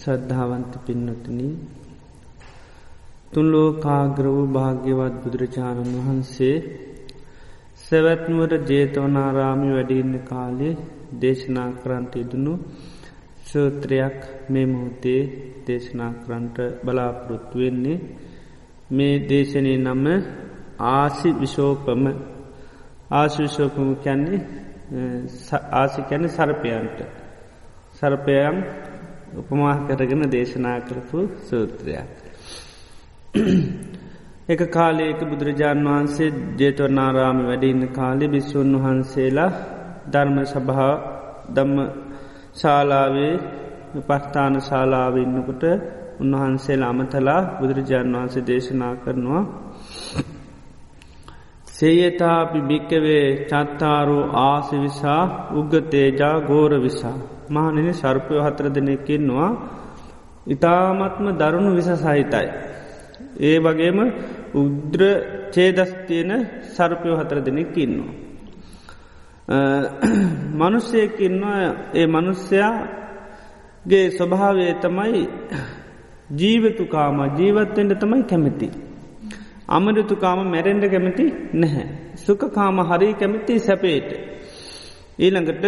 ශ්‍රද්ධාවන්ත පින්නතුන තුන්ලෝ කාග්‍ර වූ භාග්‍යවත් බුදුරජාණන් වහන්සේ සැවැත්නුවර ජේතවනාරාමි වැඩින්න කාලේ දේශනා කරන්ට ඉදනු සූත්‍රයක් මේ මුහතේ දේශනා කරන්ට බලාපොරොත්තු වෙන්නේ. මේ දේශනය නම්ම ආසි විශෝපම ආශවිශෝපම කැන්නේ ආසි කැන සරපයන්ට. සරපයම් උපමා කරගෙන දේශනා කරපු සූත්‍රයක්. එක කාලයක බුදුරජාණන් වහන්සේ ජේතවනාරාම වැඩඉන්න කාලෙ බිස්සුන් වහන්සේලා ධර්ම සභහා දම්ම ශාලාවේ පස්ථාන ශාලාව ඉන්නකොට උන්වහන්සේලා අමතලා බුදුරජාණන් වහන්සේ දේශනා කරනවා. සේයතාපි භික්කවේ චත්තාරු ආසි විසා උග්ගතේජා ගෝර විසා. මහනෙන ශර්පය හතර දෙනෙක්කෙන්නවා ඉතාමත්ම දරුණු විස සහිතයි. ඒ වගේම උද්‍ර චේදස්තියන සර්පයෝ හතර දෙනෙක්කින්නවා. මනුස්සයකින්වා ඒ මනුස්්‍යයාගේ ස්වභාවය තමයි ජීවතුකාම ජීවත්තෙන්ට තමයි කැමති. අමරතුකාම මැරෙන්ඩ කැමති නැහැ. සුකකාම හරි කැමති සැපේට. ඊළඟට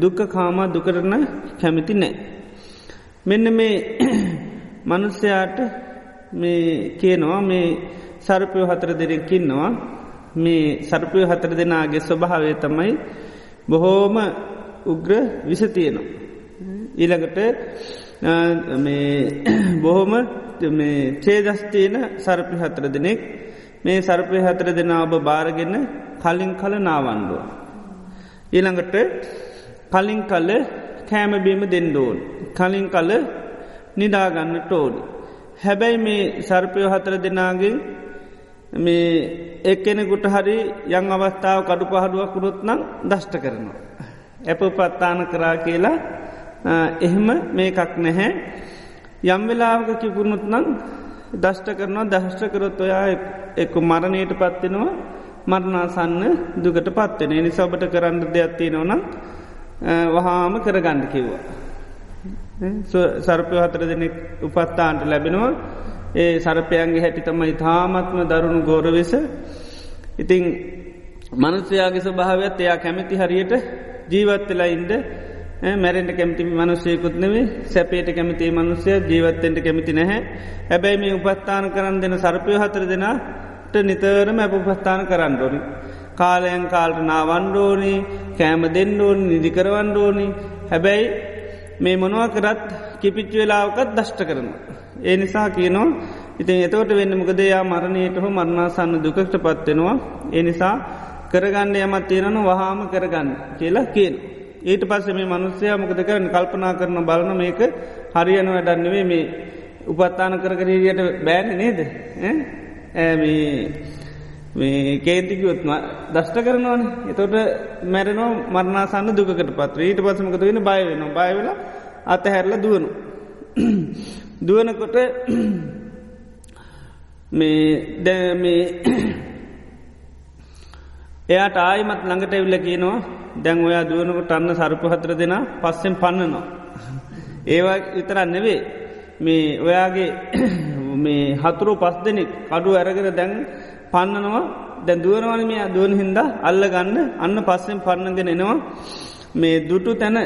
දුක්ක කාමා දුකරන කැමිති නෑ. මෙන්න මේ මනුස්්‍යයාට මේ කියනවා මේ සරපය හතර දෙරකින්නවා මේ සර්පය හතර දෙනාගේ ස්වභාවය තමයි බොහෝම උග්‍ර විසතියනවා. ඊළඟට බොහොම චේදස්තියන සරපි හතර දෙනෙක් මේ සර්පය හතර දෙනා ඔබ බාරගෙන කලින් කල නාවන්ඩුව. ඊළඟට කලින් කල්ල කෑමබීම දෙන්ඩෝන්. කලින් කල්ල නිදාගන්න ටෝඩි. හැබැයි මේ සර්පයෝ හතර දෙනාගෙන් මේ එක්කෙනෙකුට හරි යං අවස්ථාව කඩු පහඩුවක් කුරුත් නම් දෂ්ට කරනවා. ඇප පත්තාන කරා කියලා එහෙම මේකක් නැහැ. යම් වෙලාවක කිපුරුණුත් නම් දෂ්ට කරනවා දහෂ්ට කරොත් ඔයා එක්ක මරණයට පත්වෙනවා මරණාසන්න දුකට පත්වෙන නි සබට කරන්න දෙයක්ත්තිය නොනම් වහාම කරගණ්ඩ කිව්වා. සර්පය හතර දෙනෙක් උපත්තාන්ට ලැබෙනවා. ඒ සරපයන්ගේ හැටි තමයි තාමත්ම දරුණු ගෝරවෙස. ඉතිං මනුස්්‍යයාගේ ස්වභාවත් එයා කැමති හරියට ජීවත්වෙලා ඉන්ඩ මැරෙන්ට කැමති මනුස්සයකුත් නෙවේ සැපේට කැමති මනුස්්‍යය ජීවත්තෙන්ට කැමති නැහැ හැබැයි මේ උපස්ථාන කරන්න දෙන සර්පය හතර දෙනා නිතරම ඇපපස්ථාන කරන්නඩෝනි. කාලයන් කාල්ට නාවන්ඩෝනි කෑම දෙන්නඩෝනි නිදිකරවන්ඩෝනි හැබැයි මේ මොනවා කරත් කිපිච්ච වෙලාවකත් දෂ්ට කරන. ඒ නිසා කියනවා ඉතින් එතවට වෙන්න මොකදයා මරණයට හෝ මරණාසන්න දුකට පත්වෙනවා ඒ නිසා කරගන්න යමත් තියෙනනු වහාම කරගන්න කියලා කියන. ඊට පස්ස මේ මනුස්සය මොකද කරන කල්පනා කරන බලන මේක හරියන වැඩන්නවේ මේ උපත්තාන කරකරීයට බෑන නේද. මේ කේතිකයොත්ම දෂ්ට කරනවන. එතොට මැරනෝ මරණසන්න දුකට පත්‍ර ඊට පසමකත වෙන බය වෙන බයවෙල අතහැරල දුවනු. දුවනකොට මේ දැ එයාට ආයිමත් ළඟට එවිල්ල කියනවා දැන් ඔයා දුවනකට අන්න සරපු හතර දෙෙන පස්සෙන් පන්නනවා. ඒවා විතරන්න නෙවේ මේ ඔයාගේ මේ හතුරු පස් දෙනෙක් කඩු ඇරගෙන දැන් පන්නනවා. දැ දුවනවන මේ දුවන් හින්ද අල්ල ගන්න අන්න පස්සෙන් පන්නගෙන එනවා. මේ දුටු තැන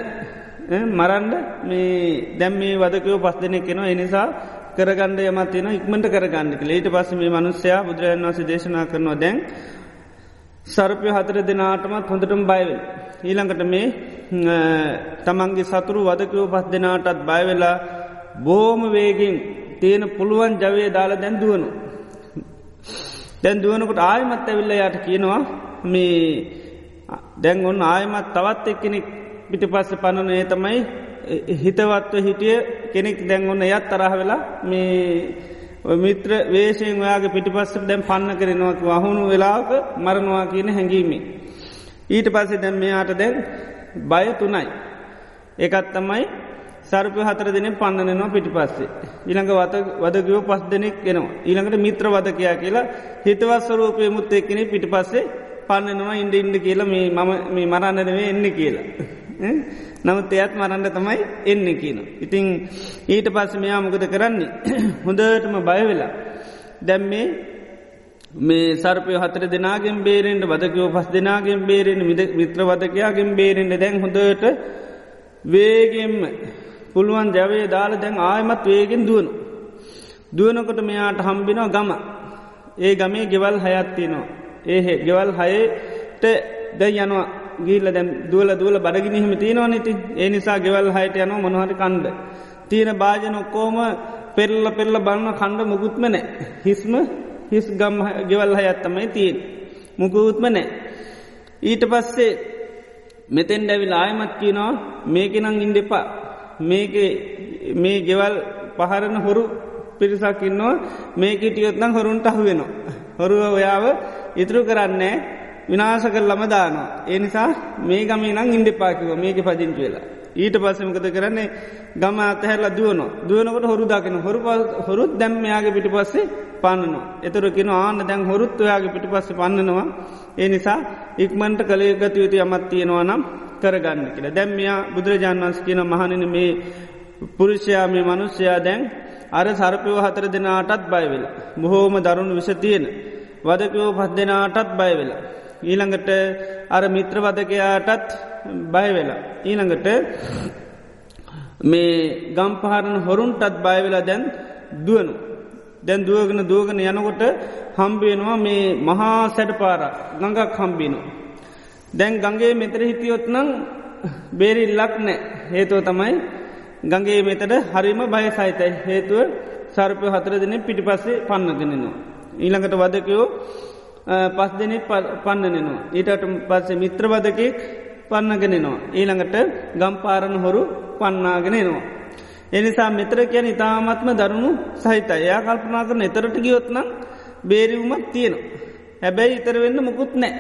මරන්ඩ මේ දැම් මේ වදකයෝ පස් දෙනෙක් කෙනවා එනිසා කරගණඩ යමත්තින ඉක්මට කරගන්න ලේට පස්ස මේ මනුස්්‍යයා බුදුරජන් වස දේශනා කරනවා දැන් සර්පය හතර දෙනාටමත් හොඳටම බයවෙල්. ඊළඟට මේ තමන්ගේ සතුරු වදකයෝ පස් දෙනාටත් බයවෙලා බෝම වේගෙන් තියෙන පුළුවන් ජවය දාලා දැන් දුවනු. දැන් දුවනකට ආයමත් ඇවිල්ල යට කියනවා මේ දැන් ඔන්න ආයමත් තවත් එක්කෙනෙක් පිටි පස්ස පණන ඒ තමයි හිතවත්ව හිටිය කෙනෙක් දැන් ඔන්න යත් තරහ වෙලා මේ මිත්‍ර වේශයෙන් ඔයාගේ පිටිපස්සට දැම් පන්න කරෙනවක් වහුණු වෙලාක මරණවා කියන හැඟීමේ. ඊට පස්සේ දැම් මෙයාට දැන් බය තුනයි. එකත් තමයි සර්පය හතර දෙනෙ පන්නනවා පිටි පස්සේ. ඊළඟ වත වදගව පස් දෙනෙක් ගෙනවා. ඊළඟට මිත්‍ර වදකයා කියලා හිතවස්සරූපය මුත් එක්කෙනෙ පිටි පස්සේ පන්නනවා ඉන්ඩ ඉන්ඩ කියලා මේ මම මේ මරන්නනවේ එන්න කියලා. නමුත් එයත් මරන්න තමයි එන්න කියන. ඉතිං ඊට පස්ස මෙයා මොකද කරන්නේ. හොඳටම බයවෙලා. දැම් මේ මේ සර්පය හතර දෙනාගෙන් බේරෙන්ට වදකෝ පස් දෙනාගෙන් බේරෙන් මිත්‍ර වදකයාගෙන් බේරෙන්ට දැන් හොඳට වේගෙන්ම පුළුවන් ජැවේ දාල දැන් ආයමත් වේගෙන් දුවනු. දුවනකොට මෙයාට හම්බිනෝ ගම. ඒ ගමේ ගෙවල් හයත්තිනවා. ඒහෙ ගෙවල් හයට ද යනවා ගීල්ල දැම් දුවල දුවල බඩගිනිහිම තියෙනවා නති ඒ නිසා ගෙවල් හයට යනවා මොනහට කණ්ඩ. තියෙන භාජන ඔක්කෝම පෙරල්ල පෙරල්ල බන්න කණ්ඩ මුකුත්ම නෑ. හිස්ම හිස් ගම් ගෙවල් හයත්තමයි තියෙන්. මුකුත්ම නෑ. ඊට පස්සේ මෙතෙන් ඩැවිල් ආයමත් කියනවා මේකෙනං ඉන්ඩෙපා මේක මේ ගෙවල් පහරන හොරු පිරිසක්කින්නවා මේක ටියොත්නම් හොරුන්ට අහුවෙනවා. හොරුව ඔයාව ඉතුරු කරන්නේ විනාස කර ළම දානවා. ඒ නිසා මේ ගමේ නං ඉන්ඩිපාකිව මේක පදිංචි වෙලා. ඊට පස්සමකද කරන්නේ ගම අතහැරල දුවන දුවනකට හොරු දාකෙන හොරු හොරුත් දැම්මයාගේ පිටි පස්සේ පන්නනවා. එතුරකින ආන්න දැන් හොරුත් ඔයාගේ පිටි පස්ස පන්නනවා. ඒ නිසා ඉක්මන්ට කළේ ගතයුතු අමත් තියෙනවා නම් කරගන්න කියලා. දැම්මයා බුදුරජාන් වන්ස කියන මහනන මේ පුරුෂයා මේ මනුස්්‍යයා දැන් අර සර්පයෝ හතර දෙනාටත් බයවෙලා. බොහෝම දරුණු විස තියෙන. වදකයෝ පස් දෙනාටත් බයවෙලා. ඊළඟට අර මිත්‍රවදකයාටත් බයවෙලා. ඊළඟට මේ ගම්පහරන හොරුන්ටත් බයවෙලා දැන් දුවනු. දැන් දුවගෙන දුවගෙන යනකොට හම්බේනවා මේ මහා සැඩ පාර ගඟක් හම්බිනවා. දැන් ගගේ මෙතර හිටියොත් නං බේරිල්ලක් නෑ හේතුව තමයි ගගේ මෙතට හරිම බය සහිතයි හේතුව සර්පය හතර දෙන පිටි පස්සේ පන්නගෙනනවා. ඊළඟට වදකයෝ පස් දෙනෙත් පන්නනෙනවා. ඊටට පස්සේ මිත්‍රවදකෙක් පන්නගෙනනවා. ඊළඟට ගම්පාරණ හොරු පන්නාගෙනනවා. එනිසා මෙතර කියන ඉතාමත්ම දරුණු සහිත එයා කල්පනා කරන එතරට ගියොත්නම් බේරිවුමත් තියෙනවා. හැබැයි ඉතර වෙන්න මුකුත් නෑ.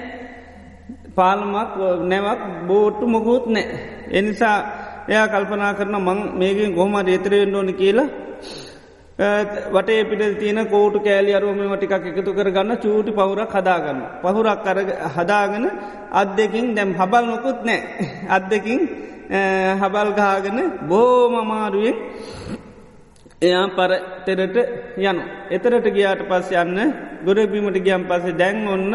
පාල්මක් නැවක් බෝට්ටු මොකුත් නෑ. එනිසා එයා කල්පනා කරන මං මේකින් ගොහම දේතරෙන්න්න ඕනි කියලා වටේ පිට තියෙන කෝටු කෑලි අරුවම ටිකක් එකතු කරගන්න චූටි පවුරක් හදාගන්න. පහුරක් කර හදාගෙන අත් දෙකින් දැම් හබල් නොකුත් නෑ. අත් දෙකින් හබල් ගාගෙන බෝමමාරුවෙන් එයා පර තෙරට යනු. එතරට ගියාට පස් යන්න ගොරබීමට ගියම් පසේ දැන් ඔන්න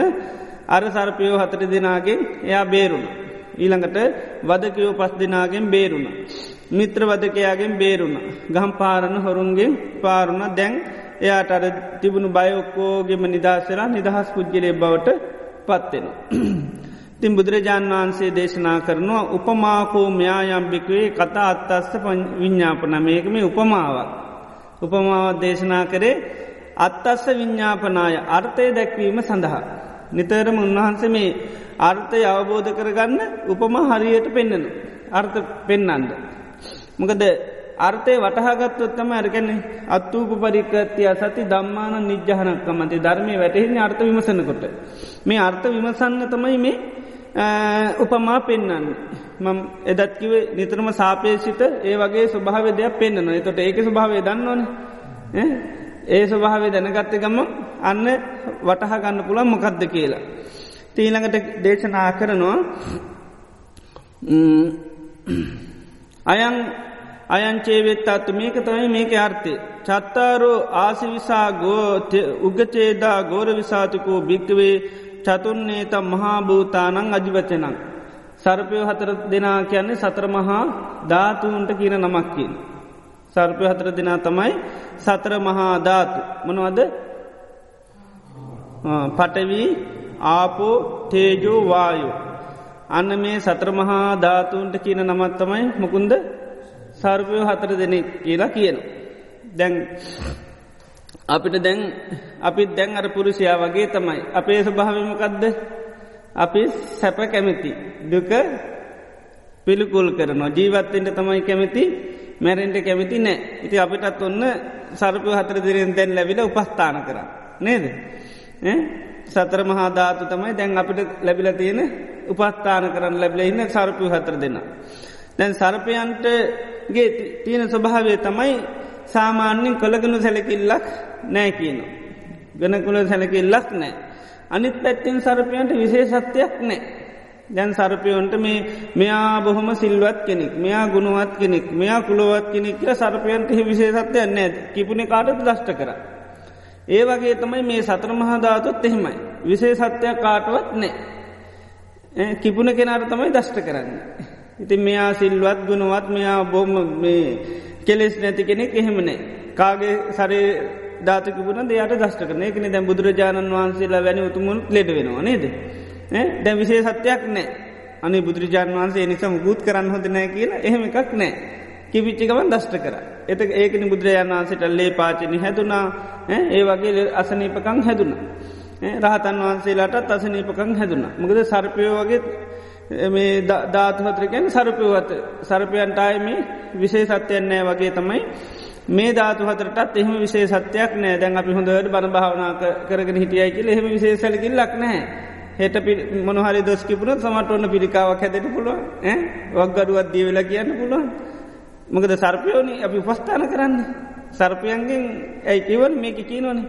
අර සර්පයෝ හතර දෙනාගෙන් එයා බේරුණ. ඊළඟට වදකයෝ පස් දෙනාගෙන් බේරුණ. මිත්‍ර වදකයාගෙන් බේරුණ. ගහම් පාරණ හොරුන්ගෙන් පාරුණ දැන් එයාට අර තිබුණු බයොක්කෝගෙම නිදශලා නිදහස් පුද්ගලය බවට පත්වෙන. තින් බුදුරජාණන් වහන්සේ දේශනා කරනවා උපමාකෝ මෙයායම්භිකවේ කතා අත්තස්ස විඤ්ඥාපන මේකම උපමාවක්. උපමාවත් දේශනා කරේ අත්තස්ස විඤ්ඥාපනාය අර්ථය දැක්වීම සඳහා. නිතරම උන්වහන්සේ මේ අර්ථය අවබෝධ කරගන්න උපම හරියට පෙන්න්නන. අර්ථ පෙන්නන්ද. මොකද අර්ථය වටහාගත්තොත්තම ඇරගැන්නේ අත්තූප පරිකත්තිය සති දම්මාන නිජ්්‍යහනක්කමති ධර්මය වැටහෙන්නේ අර්ථ විමසනකොට. මේ අර්ථ විමසන්න තමයි මේ උපමා පෙන්න්න. මම එදත්කිවේ නිතරම සාපේසිත ඒ වගේ ස්වභාව දෙයක් පෙන්න්නන එතොට ඒක ස්වභාවය දන්නවන ඒ ස්වභාවේ දැනගත්ත ගම අන්න වටහා ගන්න පුළන් මොකක්ද කියලා. තීළඟට දේශනා කරනවා අයන් අයංචේවෙත් අත්තු මේක තමයි මේක අර්ථය. චත්තාරෝ ආසිවිසා ගෝ උගචේදා ගෝර විසාතිකෝ භික්කවේ චතුන්නේ තම් මහාභූතානං අජිවචනං. සර්පය හතර දෙනා කියන්නේ සතර මහා ධාතුන්ට කියන නමක්කින්. සර්පය හතර දෙනා තමයි සතර මහා ධාතු. මොනවද පටවී ආපෝ තේජෝ වායු. අන්න මේ සත්‍ර මහා ධාතුන්ට කියන නමත්තමයි මොකුන්ද සර්පයෝ හතර දෙනෙක් කියලා කියන. දැන් අපිට දැන් අපිත් දැන් අර පුරුෂයා වගේ තමයි. අපේ ස්වභාවමකදද අපි සැප කැමති. දුක පිළිකුල් කරනවා ජීවත්තෙන්ට තමයි කැමති මැරෙන්ට කැමති නෑ ඉති අපිටත් ඔන්න සරපය හතර දිරෙන් දැන් ලැබිල උපස්ථාන කර නේද සතර මහාධාතු තමයි දැන් අපිට ලැබිල තියෙන උපස්ථාන කරන්න ලැබල ඉන්න සරපය හතර දෙන්න. දැන් සරපයන්ටගේ තියෙන ස්වභාවේ තමයි සාමාන්‍යෙන් කළගනු සැලකිල්ලක් නෑ කියනවා. ගනකුල සැලකිල්ලක් නෑ. අනිත් පැත්තින් සරපයන්ට විශේෂත්වයක් නෑ. දැන් සරපයෝන්ට මේ මෙයා බොහොම සිල්වත් කෙනෙක් මෙයා ගුණුවත් කෙනෙක් මෙයා කුළුවත් කෙනෙක් කිය සරපයන්ට විශේෂත්වයක් නෑ කිපුණ කාටත් දෂ්ට කර. ඒ වගේ තමයි මේ සතර මහදාතුත් එහෙමයි. විශේෂත්වයක් කාටවත් නෑ. කිපුණ කෙනාට තමයි දෂ්ට කරන්න. ඉතින් මෙයා සිල්වත් ගුණුවත් මෙයා බොහොම මේ කෙලෙස් නැති කෙනෙක් එහෙමනේ. කාගේ සරේ ධාතකපුන දෙයට දෂ්ට කරන එකන දැ බුදුරජාණන් වහන්සේලා වැනි උතුමුණ ලෙඩ වෙනවා නේද. දැ විසේ සත්‍යයක් නෑ අනි බුදුරජාණන් වහන්සේ නිසම ගූත් කරන්න හොඳ නෑ කියලා එහෙම එකක් නෑ. කිවිච්චිකවන් දෂ්ට කර. එත ඒකන බුදුරජාණන් වහන්සේට ලේ පාචනි හැදුනා ඒ වගේ අසනීපකං හැදුන. රහතන් වහන්සේලාටත් අසනීපකං හැදුන. මොකද සර්පයෝ වගේ මේ ධාතුහතරකැන් සරපයවත සරපයන්ටාය මේ විශේ සත්‍යයන් නෑ වගේ තමයි මේ ධාතු හතරටත් එහෙම විසේ සත්‍යයක් නෑ දැන් අපි හොඳට බණ භාවනා කරගෙන හිටියයි කියල එහෙම විසේ සැලකිල්ලක් නැහැ හෙට මොනහරි දොස්කිපුරත් සමට ඔන්න පිළිකාවක් හැදට පුළුව වක්ගඩුවත් දී වෙලා කියන්න පුළුවන් මොකද සර්පයෝනි අපි උපස්ථාන කරන්න? සර්පයන්ගෙන් ඇයි කිවන් මේක කියනවන?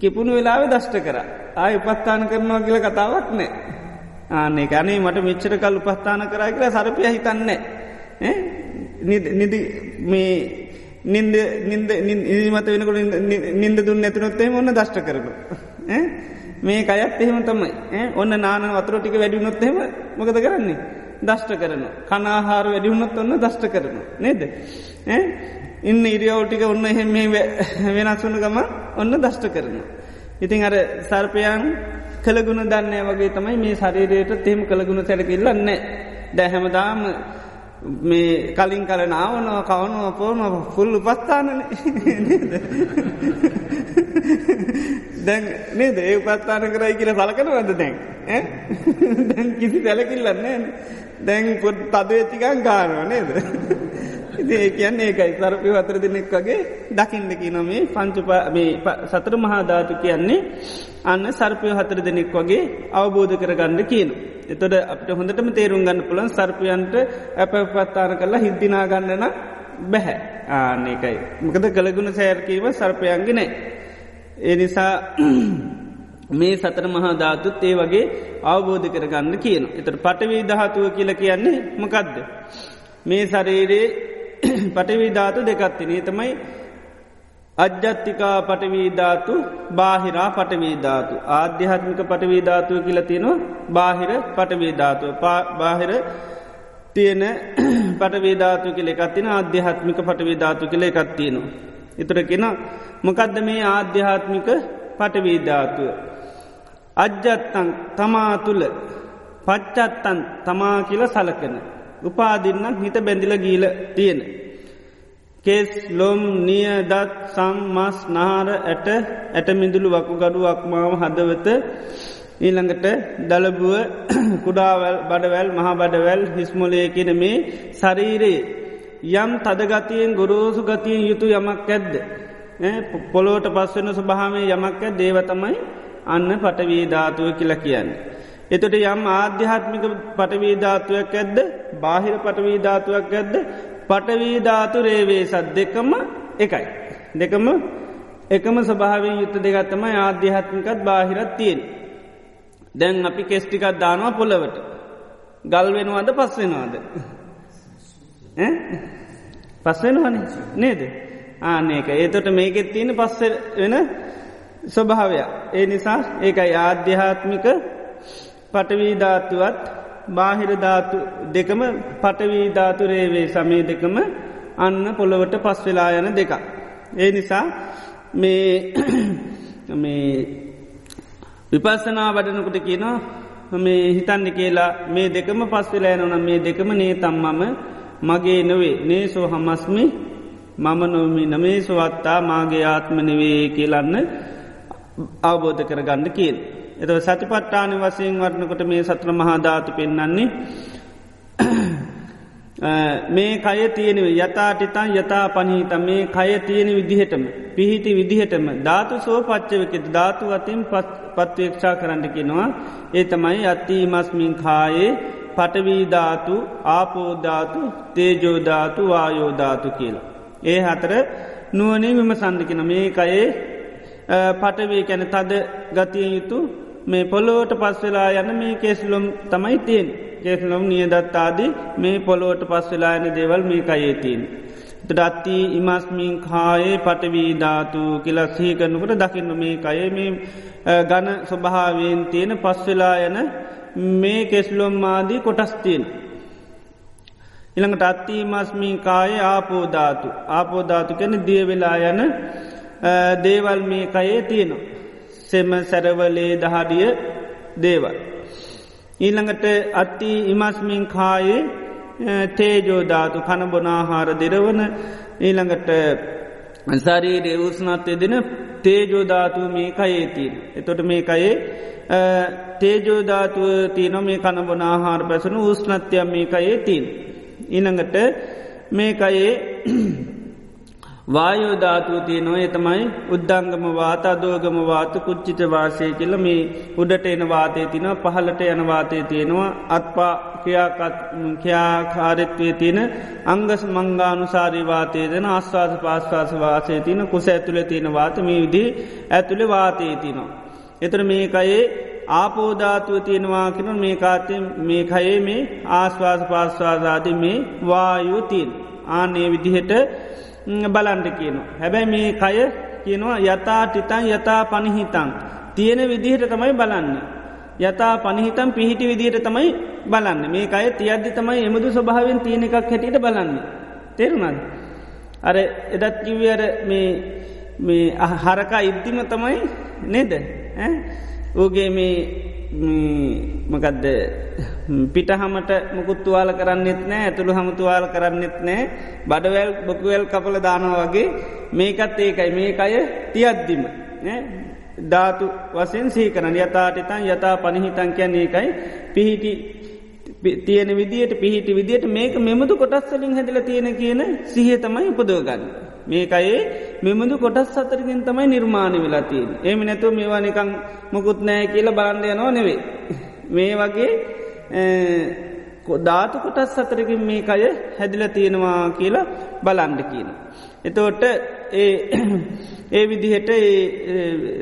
කිපුණු වෙලාව දෂ්ට කර. ආය උපස්ථාන කරනවා කියල කතාවක් නෑ. ආනේ ගනේ මට මෙච්චර කල් උපස්ථාන කරා කියලා සරපය හිතන්නේ නිදි මේ නින්ද නින්ද නිමත වෙනකොට නින්ද දුන්න ඇතුනොත්තේ ඔන්න දෂ්ට කරපු. මේ අයත් එහෙම තමයි. ඔන්න නාන වතුර ටික වැඩිුණොත්තෙම මොකද කරන්නේ. දෂ්ට කරන. කනාහාර වැඩිුණොත් ඔන්න දෂ්ට කරන. නේද. ඉන්න ඉරියවටික ඔන්න එහෙම වෙනස් වුන ගම ඔන්න දෂ්ට කරන. ඉතින් අර සර්පයන් කළගුණ දන්නේ වගේ තමයි මේ ශරීරයට තෙම කළගුණ සැලකිල්ලන්නේ. දැහැමදාම මේ කලින් කල නාවනව කවනුව පෝනව ෆුල් උපස්ථානන දැන් නේද? ඒ උපස්ථාන කරයි කියල සලකනවද දැන්? දැන් කිසි සැලකිල්ලන්න දැන් පොත් තදවෙච්චිකන් ගානව නේද? ඒ කියන්න ඒකයි. සරපි අතර දෙනෙක් වගේ දකිින්දකි නොමේ පංචුපා සතර මහාධාතු කියන්නේ අන්න සර්පය හතර දෙනෙක් වගේ අවබෝධ කරගන්න කියන. එතොට අපට හොඳටම තේරුම් ගන්න පුළන් සර්පයන්ට ඇප පත්තාන කරලා හිද්දිනා ගන්නන බැහැ. ආනකයි. මොකද කළගුණ සෑර්කීම සර්පයන්ගෙනෑ. ඒ නිසා මේ සතර මහා ධාතුත් ඒ වගේ අවබෝධ කරගන්න කියන. එතට පටවී දහතුව කියල කියන්නේ මකදද. මේ ශරීරයේ පටවී ධාතු දෙකත්තිනේ තමයි අජ්ජත්තිකා පටවීධාතු බාහිරා පටවීධාතු ආධ්‍යාත්මික පටවීධාතුව කියලතිනවා බාහිර පටවීධාතුව බාහිර තියෙන පටවේධාතු කෙ එකත්තින ආධ්‍යාත්මික පටවේධාතු කෙළ එකත්තියනවා. එතුර කෙන මොකදද මේ ආධ්‍යාත්මික පටවීධාතුව. අජ්ජත්තන් තමා තුළ පච්චත්තන් තමා කියල සලකන. උපාදින්නක් හිත බැඳිල ගීල තියෙන. කෙස් ලොම් නිය දත් සම් මස් නාර ඇට ඇටමිඳුළු වකුගඩුවක් මාව හදවත ඊළඟට දළබුව කුඩාවල් බඩවැල් මහා බඩවැල් හිස්මොලය කියන මේ ශරීරයේ යම් තදගතියෙන් ගොරෝසු ගතියෙන් යුතු යමක් ඇද්ද. පොලෝට පස්වෙන ස්වභාමය යමක් ඇත් දේවතමයි අන්න පටවී ධාතුව කියල කියන්න. එතට යම් ආධ්‍යාත්මික පටවීධාතුවක් ඇද්ද බාහිර පටවීධාතුවක් ඇද්ද පටවීධාතු රේවේසත් දෙකම එකයි. දෙකම එකම ස්භාවෙන් යුත්ත දෙගත්තම ආධ්‍යාත්මිකත් බාහිරත් තියෙන්. දැන් අපි කෙස්ටිකත් දානවා පොළවට. ගල් වෙනවාද පස් වෙනවාද. පස්වෙනවන නේද. ආනක ඒතොට මේකෙත් තියෙන පස්ස වෙන ස්වභාවයක්. ඒ නිසා ඒකයි ආධ්‍යාත්මික පටවීධාත්තුවත් බාහිර ධාතු දෙකම පටවීධාතු රේවේ සමය දෙකම අන්න පොළොවට පස් වෙලා යන දෙක. ඒ නිසා මේ මේ විපස්සනා වඩනකොට කියනවා මේ හිතන්න කියලා මේ දෙකම පස් වෙලා යනනම් මේ දෙකම නේ තම්මම මගේ නොවේ නේසෝ හමස්මි. මම නොමි. නමේ සුවත්තා මාගේ ආත්මනවේ කියලන්න අවබෝධ කරගන්න කියල්. එත සතිපට්ටාන වසයෙන් වරණකොට මේ සත්‍ර මහාධාතු පෙන්න්නන්නේ මේ කය තියෙනව යතාටිතන් යතා පනීත මේ කය තියෙන විදිහටම පිහිටි විදිහටම ධාතු සෝ පච්චවකෙත ධාතු අතින් පත්වේක්ෂා කරන්නකිනවා ඒ තමයි අත්ති මස්මින් කායේ පටවීධාතු ආපෝධාතු තේජෝධාතු වායෝධාතු කියලා. ඒ හතර නුවනේ විම සන්ධකින මේ කයේ පටවේ කැන තද ගතිය යුතු මේ පොලෝට පස්වෙලා යන්න මේ කේස්ලොම් තමයි තියෙන් කේස්ලොම් නියදත්තාදී මේ පොලෝට පස්වෙලා යන දේවල් මේ කයේතින්. දත්ති ඉමස්මින් කායේ පටවීධාතු කියලා සහකරනකට දකින්න මේ කයේ මේ ගන ස්වභාවෙන් තියෙන පස්වෙලා යන මේ කෙස්ලොම්මාදී කොටස්තියෙන්. ඉළඟට අත්තිීමස්මී කාය ආපෝධාතු ආපෝධාතු කැන දියවෙලා යන දේවල් මේ කයේ තියෙනවා. සෙම සැරවලේ දහඩිය දේවල්. ඊළඟට අත්ති ඉමස්මින් කායේ තේජෝධාතු කණබොනාහාර දෙරවන ඊළඟට සරීරය උස්නත්වය දෙන තේජෝධාතු මේ කයේතිීන්. එතොට මේ කයේ තේජෝධාතුව තියන මේ කණබොන ආහාර පැසනු උස්නත්‍යයම් මේ කයේ තිීන්. ඉනඟට මේකයේ වායෝධාතුව තියනො එතමයි උද්දංගම වාත අදෝගම වාත කුච්චිත වාසය කියල මේ උඩට එන වාතය තින පහලට යන වාතය තියෙනවා අත්පා ක්‍යාකාරත්වය තියෙන අංගස් මංගානුසාරී වාතය දෙන අස්වාස පාස්වාස වාසය තියන කුස ඇතුළ තියෙන වාතමී විදි ඇතුළෙ වාතය තිනවා. එතර මේකයේ ආපෝධාතුව තියෙනවා කෙන මේ කාතය මේ කයේ මේ ආස්වාස පාස්වාදාදී මේ වායුතින් ආනේ විදිහට බලන්ට කියනවා. හැබැයි මේ කය කියනවා යතා ටිතන් යතා පණිහිතන්. තියෙන විදිහට තමයි බලන්න. යතා පණිහිතන් පිහිටි විදිහට තමයි බලන්න මේ අය තියද්දි තමයි එමුදු ස්වභාවෙන් තියෙන එකක් හැටියට බලන්න. තේරුණද. අර එදත් කිව්වර මේ හරකා ඉද්දිම තමයි නේද. ඕගේ මේ මකදද? පිටහමට මුකුත්තුවාල කරන්නෙත් නෑ ඇතුළු හමුතුවාල කරන්නෙත් නෑ. බඩවැල් බොකුවල් කපල දානවා වගේ මේකත් ඒකයි. මේ අය තියද්දිම ධාතු වසෙන් සීකරන යතාටිතන් යතා පණහිතන් කියැන ඒකයි. පිහිටි තියෙන විදියට පිහිටි විදියට මේක මෙමුදු කොටස්වලින් හැදල තියෙන කියන සිහ තමයි උපදෝගන්න. මේකයේ මෙමුදු කොටස් සතරකින් තමයි නිර්මාණය වෙලා තියෙන්. එම නැතුව මේවා නිකං මොකුත් නෑ කියල බාන්ධය නෝ නෙවේ. මේ වගේ ධාතු කොටස් සතරකින් මේ අය හැදිල තියෙනවා කියලා බලන්ඩ කියන. එතෝට ඒ ඒ විදිහට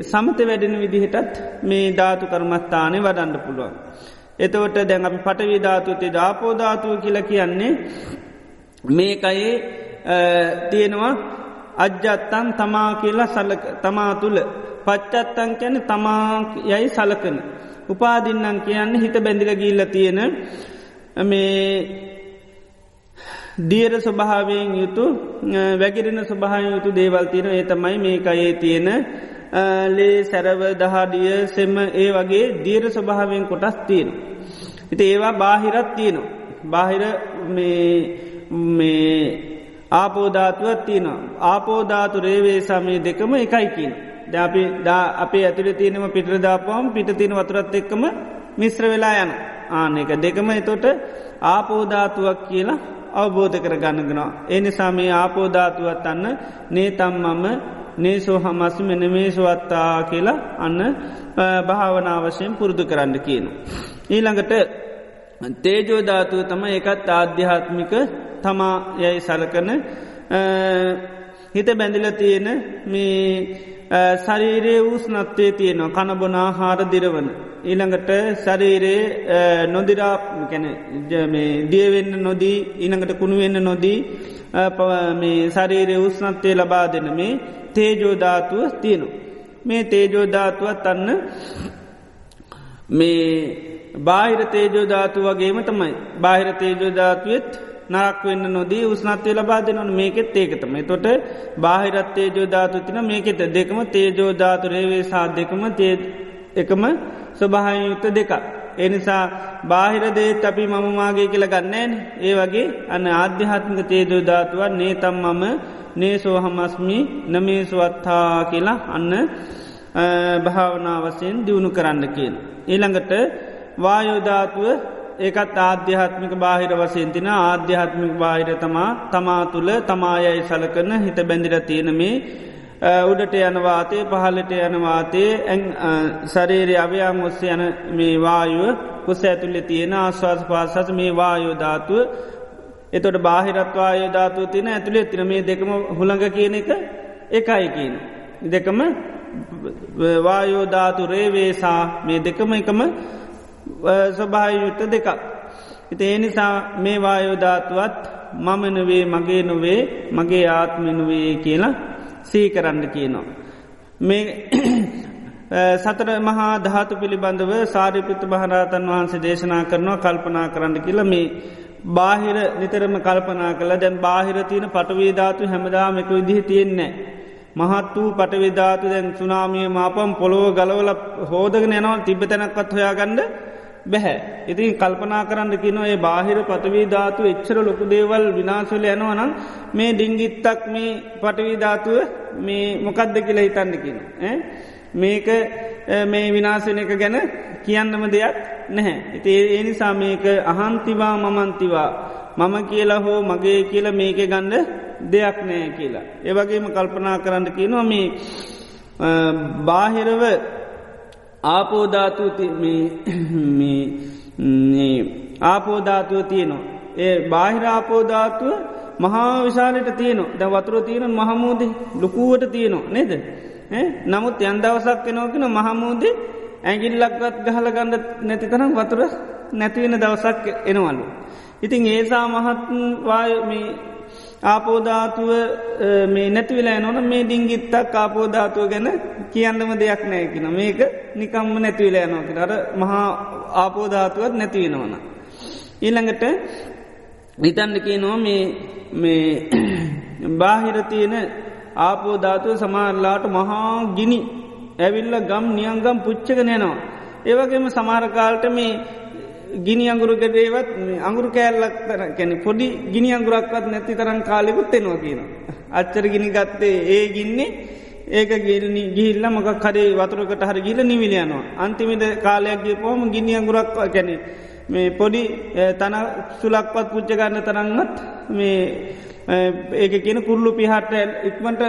සමත වැඩෙන විදිහටත් මේ ධාතු කර්මස්ථානය වඩන්ඩ පුළුවන්. එතවට දැන් අපි පටවි ධාතුති ධාපෝධාතුව කියල කියන්නේ මේකයේ තියෙනවා අජ්ජත්තන් තමා කියලා සලක තමා තුළ පච්චත්තන් කැන තමා යයි සලකන. උපාදින්නම් කියන්න හිත බැඳිල ගිල්ල තියෙන මේ දියර ස්වභාවයෙන් යුතු වැගිරෙන ස්වභාය යුතු දේවල්තින ඒ තමයි මේකයේ තියෙන ලේ සැරව දහඩිය සෙම ඒ වගේ දීර ස්වභාවෙන් කොටස් තියෙන. හිත ඒවා බාහිරත් තියෙනවා. බාහිර මේ ආපෝධාතුවත් තියෙනවා. ආපෝධාතු රේවේ සමය දෙකම එකයිකින්. ද අපි දා අපේ ඇතුළ තියෙනම පිටරදාපවම් පිට තියෙන වතුරත් එක්කම මිශ්‍ර වෙලා යන ආන එක දෙකම එතොට ආපෝධාතුවක් කියලා අවබෝධ කර ගන්නගෙනවා. එනිසා මේ ආපෝධාතුවත් අන්න නේ තම් මම නේසෝ හමස් මෙන මේසුවත්තා කියලා අන්න භාවනාවශයෙන් පුරුදු කරන්න කියනු. ඊළඟට තේජෝධාතුව තම එකත් ආධ්‍යාත්මික තමා යැයි සලකන හිත බැඳිල තියෙන මේ ශරීරයේ වූස්නත්තේ තියෙනවා කණබොනා හාර දිරවන. ඊළඟට ශරීරයේ නොදිරා කැන දියවෙන්න නොදී ඊළඟට කුණුවෙන්න නොදී මේ ශරීරය උස්නත්තේ ලබා දෙන මේ තේජෝධාතුව තියෙනු. මේ තේජෝධාතුවත් අන්න මේ බාහිර තේජෝධාතු වගේම තමයි බාහිර තේජෝධාතුවත් නරක් වෙන්න නොදී උස්නත්වය ලබා දෙනවන මේකෙත් ඒකතම තොට බාහිරත් තේජෝධාතු තින මේකෙත දෙකම තේජෝධාතු රේවේ සා දෙකම තේ එකම ස්වභායයුත්ත දෙක. එනිසා බාහිරදේත් අපි මමමාගේ කියල ගන්නෑන් ඒ වගේ අන්න ආධ්‍යාත්මික තේජෝධාතුවන් නේ තම් මම නේසෝ හමස්මි නමේසුවත්තා කියලා අන්න භාවනාවසයෙන් දියුණු කරන්න කියෙන්. ඊළඟට වායෝධාතුව ඒකත් ආධ්‍යාත්මික බාහිර වසයෙන් තින ආධ්‍යාත්මික බාහිර තමා තමා තුළ තමායයි සලකන හිත බැඳිර තියෙනමේ උඩට යනවාතේ පහලට යනවාතේ ඇ සරේරය අවයන් ඔස්ස යන මේ වායුව කුස ඇතුල්ලෙ තියෙන ආශ්වාස පාසස මේ වායෝධාතුව එතොට බාහිරත්වාය ධාතුව තින ඇතුළේ තින මේ දෙකම හුළඟ කියන එක එකයි කියන. දෙකම වායෝධාතු රේවේසා මේ දෙකම එකම ස්වභායුත්ත දෙකක්. එති ඒ නිසා මේ වායෝධාතුවත් මමනවේ මගේ නොවේ මගේ ආත්මනුවේ කියලා සීකරන්න කියනවා. මේ සතර මහා ධාතු පිළිබඳව සාරිපිත මහරාතන් වහන්සේ දේශනා කරනවා කල්පනා කරන්න කියල මේ බාහිර නිතරම කල්පනා කළ දැන් බාහිර තියන පටවේධාතු හැමදාම එක විදිහ තියෙන්නේ. මහත් වූ පටවිධාතු දැන් සුනාමිය මාපම් පොළොව ගලවල හෝදගෙන යනවා තිබ තැනක්වත් හොයාගන්න බැහැ. ඉතින් කල්පනා කරන්න කිනො ඒ බාහිර පතවී ධාතු එච්චර ලොකු දේවල් විනාශවල යනවනම් මේ ඩිංගිත්තක් මේ පටවී ධාතුව මේ මොකක්ද කියලා හිතන්නකින. මේක මේ විනාසන එක ගැන කියන්නම දෙයක් නැහැ. ඉති ඒ නිසා මේක අහන්තිවා මමන්තිවා. මම කියලා හෝ මගේ කියල මේක ගණ්ඩ දෙයක් නෑ කියලා. ඒවගේම කල්පනා කරන්න කියනවා මේ බාහිරව ආපෝධාතු ආපෝධාතුව තියනවා. ඒ බාහිර ආපෝධාතුව මහා විශාලට තියනවා ද වතුර තියෙන මහමූද ලොකුවට තියනවා නේද. නමුත් යන්දවසක් කෙනෝකෙන මහමූදේ ඇගිල්ලක්වත් ගහල ගණඩ නැති තරම් වතුර නැතිවෙන දවසක් එනවලු. ඉතින් ඒසා මහත් ආපෝධාතුව මේ නැතිවෙලා නොන මේ ඩිංගිත්තක් ආපෝධාතුව ගැන කියන්නම දෙයක් නෑකින මේක නිකම්ම නැතිවෙලා යනෝක අර මහා ආපෝධාතුවත් නැතිවෙනවන. ඊළඟට විතන්නක නො මේ බාහිරතියන ආපෝධාතුව සමාරලාට මහා ගිනි ඇවිල්ල ගම් නියංගම් පුච්චක නෑනවා. ඒවගේම සමාරකාල්ට මේ ගිනි අඟුරුගදේවත් අඟුරු කෑල්ලක් තර කැන පොඩි ගිනි අඟුරක්වත් නැති තරන් කාලෙකුත් එෙනවා කියන. අච්චර ගිනි ගත්තේ ඒ ගින්නේ ඒක ගිරනි ගිල්ල මොක කරේ වතුරකට හර ගිල නිවිලයනවා. අන්තිමිට කාලයක්ගේ පොහම ගිනි අඟුරක්වා කැනෙ. මේ පොඩි තන සුලක්පත් පුච්ච ගන්න තරන්නත් මේ ඒක කියන කුරල්ලු පිහට ඉක්මට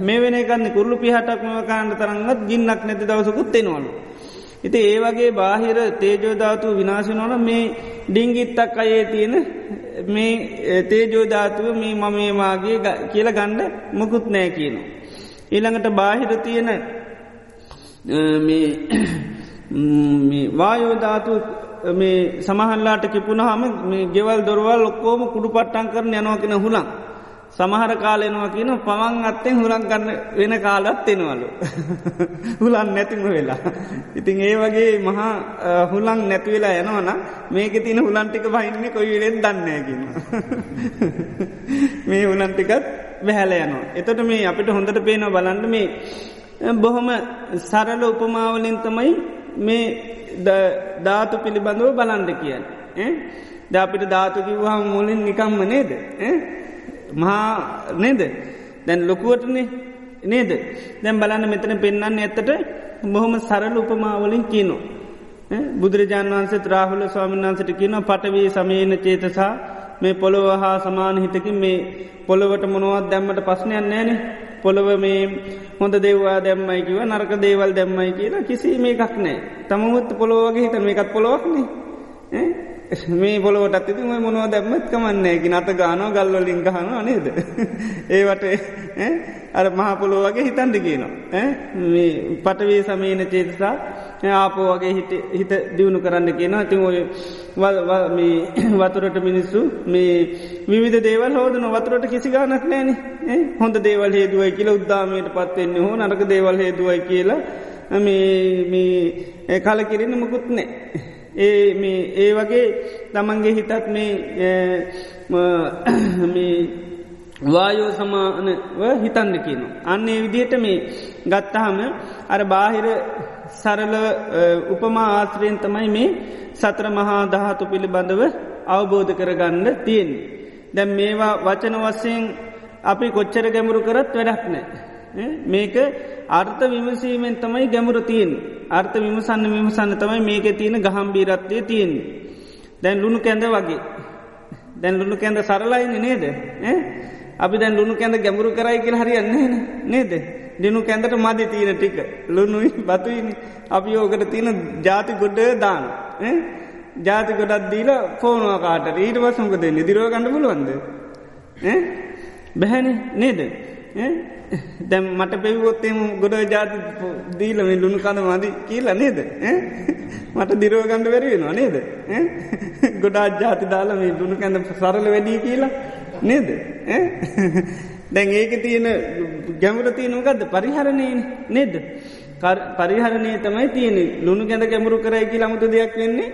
මේ වෙන කන්න කුරල්ලු පිහටක් මව කාණ්ඩ තරන්නත් ගින්නක් නැති දවසකුත් එෙනවලු. ඉති ඒ වගේ බාහිර තේජෝධාතු විනාශනවන මේ ඩිංගිත්තක් අයේ තියෙන මේ තේජෝධාතුව මේ මමේමාගේ කියල ගණ්ඩ මුකුත් නෑ කියන. ඊළඟට බාහිර තියෙන වායෝධාතු මේ සමහල්ලාට කිපුණ හම මේ ගෙවල් දොරවල් ඔක්කෝම කුඩු පට්ටන් කරන යනෝකෙන හුලන් සමහර කාලෙනවා කියන පමන් අත්තෙන් හුරන් ගන්න වෙන කාලත් එෙනවලු. හුලන් නැතිම වෙලා. ඉතින් ඒ වගේ මහා හුලන් නැතිවෙලා යනවන මේක තින හුලන්ටික බහින්නේ කොයි වෙලෙන් දන්නෑකින්න. මේ හුලන්ටිකත් බැහැල යනවා. එතට මේ අපිට හොඳට පේන බලන්න මේ බොහොම සරල උපමාවලින් තමයි මේ ධාතු පිළිබඳව බලන්ඩ කියන්න. ද අපිට ධාතු කිව්වාහම මුලින් නිකම්ම නේද. මහා නේද? දැන් ලොකුවටනේ නේද? දැම් බලන්න මෙතන පෙන්න්න ඇත්තට බොහොම සරල උපමාවලින් කියනවා. බුදුරජාන් වන්සේ ත්‍රාහුල ස්වාමන් වන්සට කියන පටවී සමයන චේතසා මේ පොළොව හා සමාන හිතකින් මේ පොළොවට මොනුවත් දැම්මට පස්්නයන් නෑන පොළොව මේ හොඳ දේවා දැම්මයි කිව නරක දේවල් දැම්මයි කියලා කිසි මේ එකක් නෑ තමමුත් පොළොවගේ හිත මේකත් පොළොවක්නේ මේ පොලොවට ඇති මොනුව දැම්මත් කමන්නේ ගි නත ගානෝ ගල්වලින් ගහන නේද. ඒවට අර මහපොලෝ වගේ හිතන්ඩ කියනවා. මේ පටවේ සමීන චේතසා ආපෝ වගේ හිත දියුණු කරන්න කියන ඉතින් ඔය වතුරට මිනිස්සු මේ විවිධ දේවල් හෝදන වතුරට කිසි ගානක් නෑන හොඳ දේවල් හේදුවයි කියලා උද්දාමයට පත්වෙන්නේ හෝ නරක දේවල් හේදුවයි කියලා. මේ කලකිරෙන මුකුත් නෑ. ඒ ඒ වගේ තමන්ගේ හිතත් මේ වායෝ සමානව හිතන්න කියන. අන්නේ විදියට මේ ගත්තහම අර බාහිර සරල උපමා ආශ්‍රයෙන් තමයි මේ සත්‍ර මහා දහතු පිළිබඳව අවබෝධ කරගන්න තියෙන්. දැම් මේවා වචන වස්සයෙන් අපි කොච්චර ගැමුරු කරත් වැඩක් නෑ. මේක අර්ථ විමසීමෙන් තමයි ගැමුර තියෙන් අර්ථ විමසන්න විමසන්න තමයි මේක තියෙන ගහම්බීරත්වය තියෙන්. දැන් ලුණු කැඳ වගේ. දැන් ලුණු කැඳ සරලයින නේද? අපි දැන් ලුණු කැඳ ගැඹුරු කරයි කියල හරියන්නේ නේද? දිනු කැඳට මදි තියෙන ටික. ලුණුයි බතුයිනි. අපි ඕකට තියෙන ජාති ගොඩ දාන. ජාති ගොඩත් දීල ෆෝනුව කාට ඊට පස්සමක දෙන්නේ දිරුව ගන්න පුළුවන්ද? බැහැන නේද? දැම් මට පෙවොත්තේම ගොඩ ජාති දීලම ලුණු කඳ මදි කියලා නේද? මට දිරුව ගණඩ වැරවෙනවා නේද? ගොඩා ජාති දාලම ලුණු කැඳ සරල වැඩී කියලා නේද? දැන් ඒක තියෙන ගැමුර තියෙනකක්ද පරිහරණය නේද? පරිහරණය තමයි තියෙන ලුණු ගැඳ ගැමුරු කරයි කියලා අමුතු දෙයක් වෙන්නේ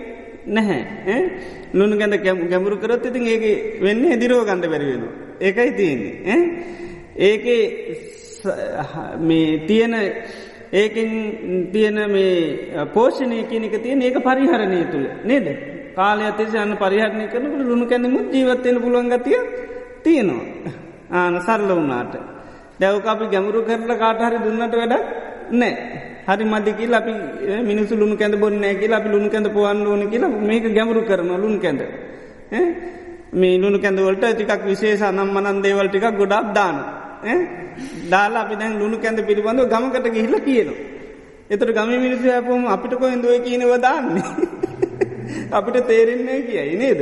නැහැ. ලුණු ගැඳ ගැමුරු කරත් ඉතින් ඒක වෙන්නේ දිරෝ ගණඩ බැරිවෙන ඒකයි තියෙන්නේ. ඒක මේ තියෙන ඒකින් තියෙන මේ පෝෂණය කියනක තියෙන ඒක පරිහරණය තුළ නේද? කාලය අතේශ අන්න පරිහරණය කරනකට ලුණු කැනීම ජීවත්වයෙන පුළුවන් ගතිය තියෙනවා. ආන සරල වුණාට. දැවක අපි ගැමුරු කරලා කාටහරි දුන්නට වැඩ නෑ හරි මදිකිල් අපි මිනිසු ලුණු කැඳ බොන්නෑ කියලා අපි ලුණු කැඳ පොවන්න ඕන කියලා මේක ගැමුරු කරන ලුණු කැඳ. මේ ලුණු කැඳවලට ටිකක් විශේෂ නම් මනන් දේවල් ටිකක් ගොඩක් දාන දාලා අපි දැන් ලුණු කැඳ පිළිබඳව ගමකට ගිහිල්ල කියනවා. එතට ගම මිනිසු ඇපුම අපිට කොහෙන්දුව කියනව දාන්නේ? අපිට තේරෙන්නේ කියයි නේද?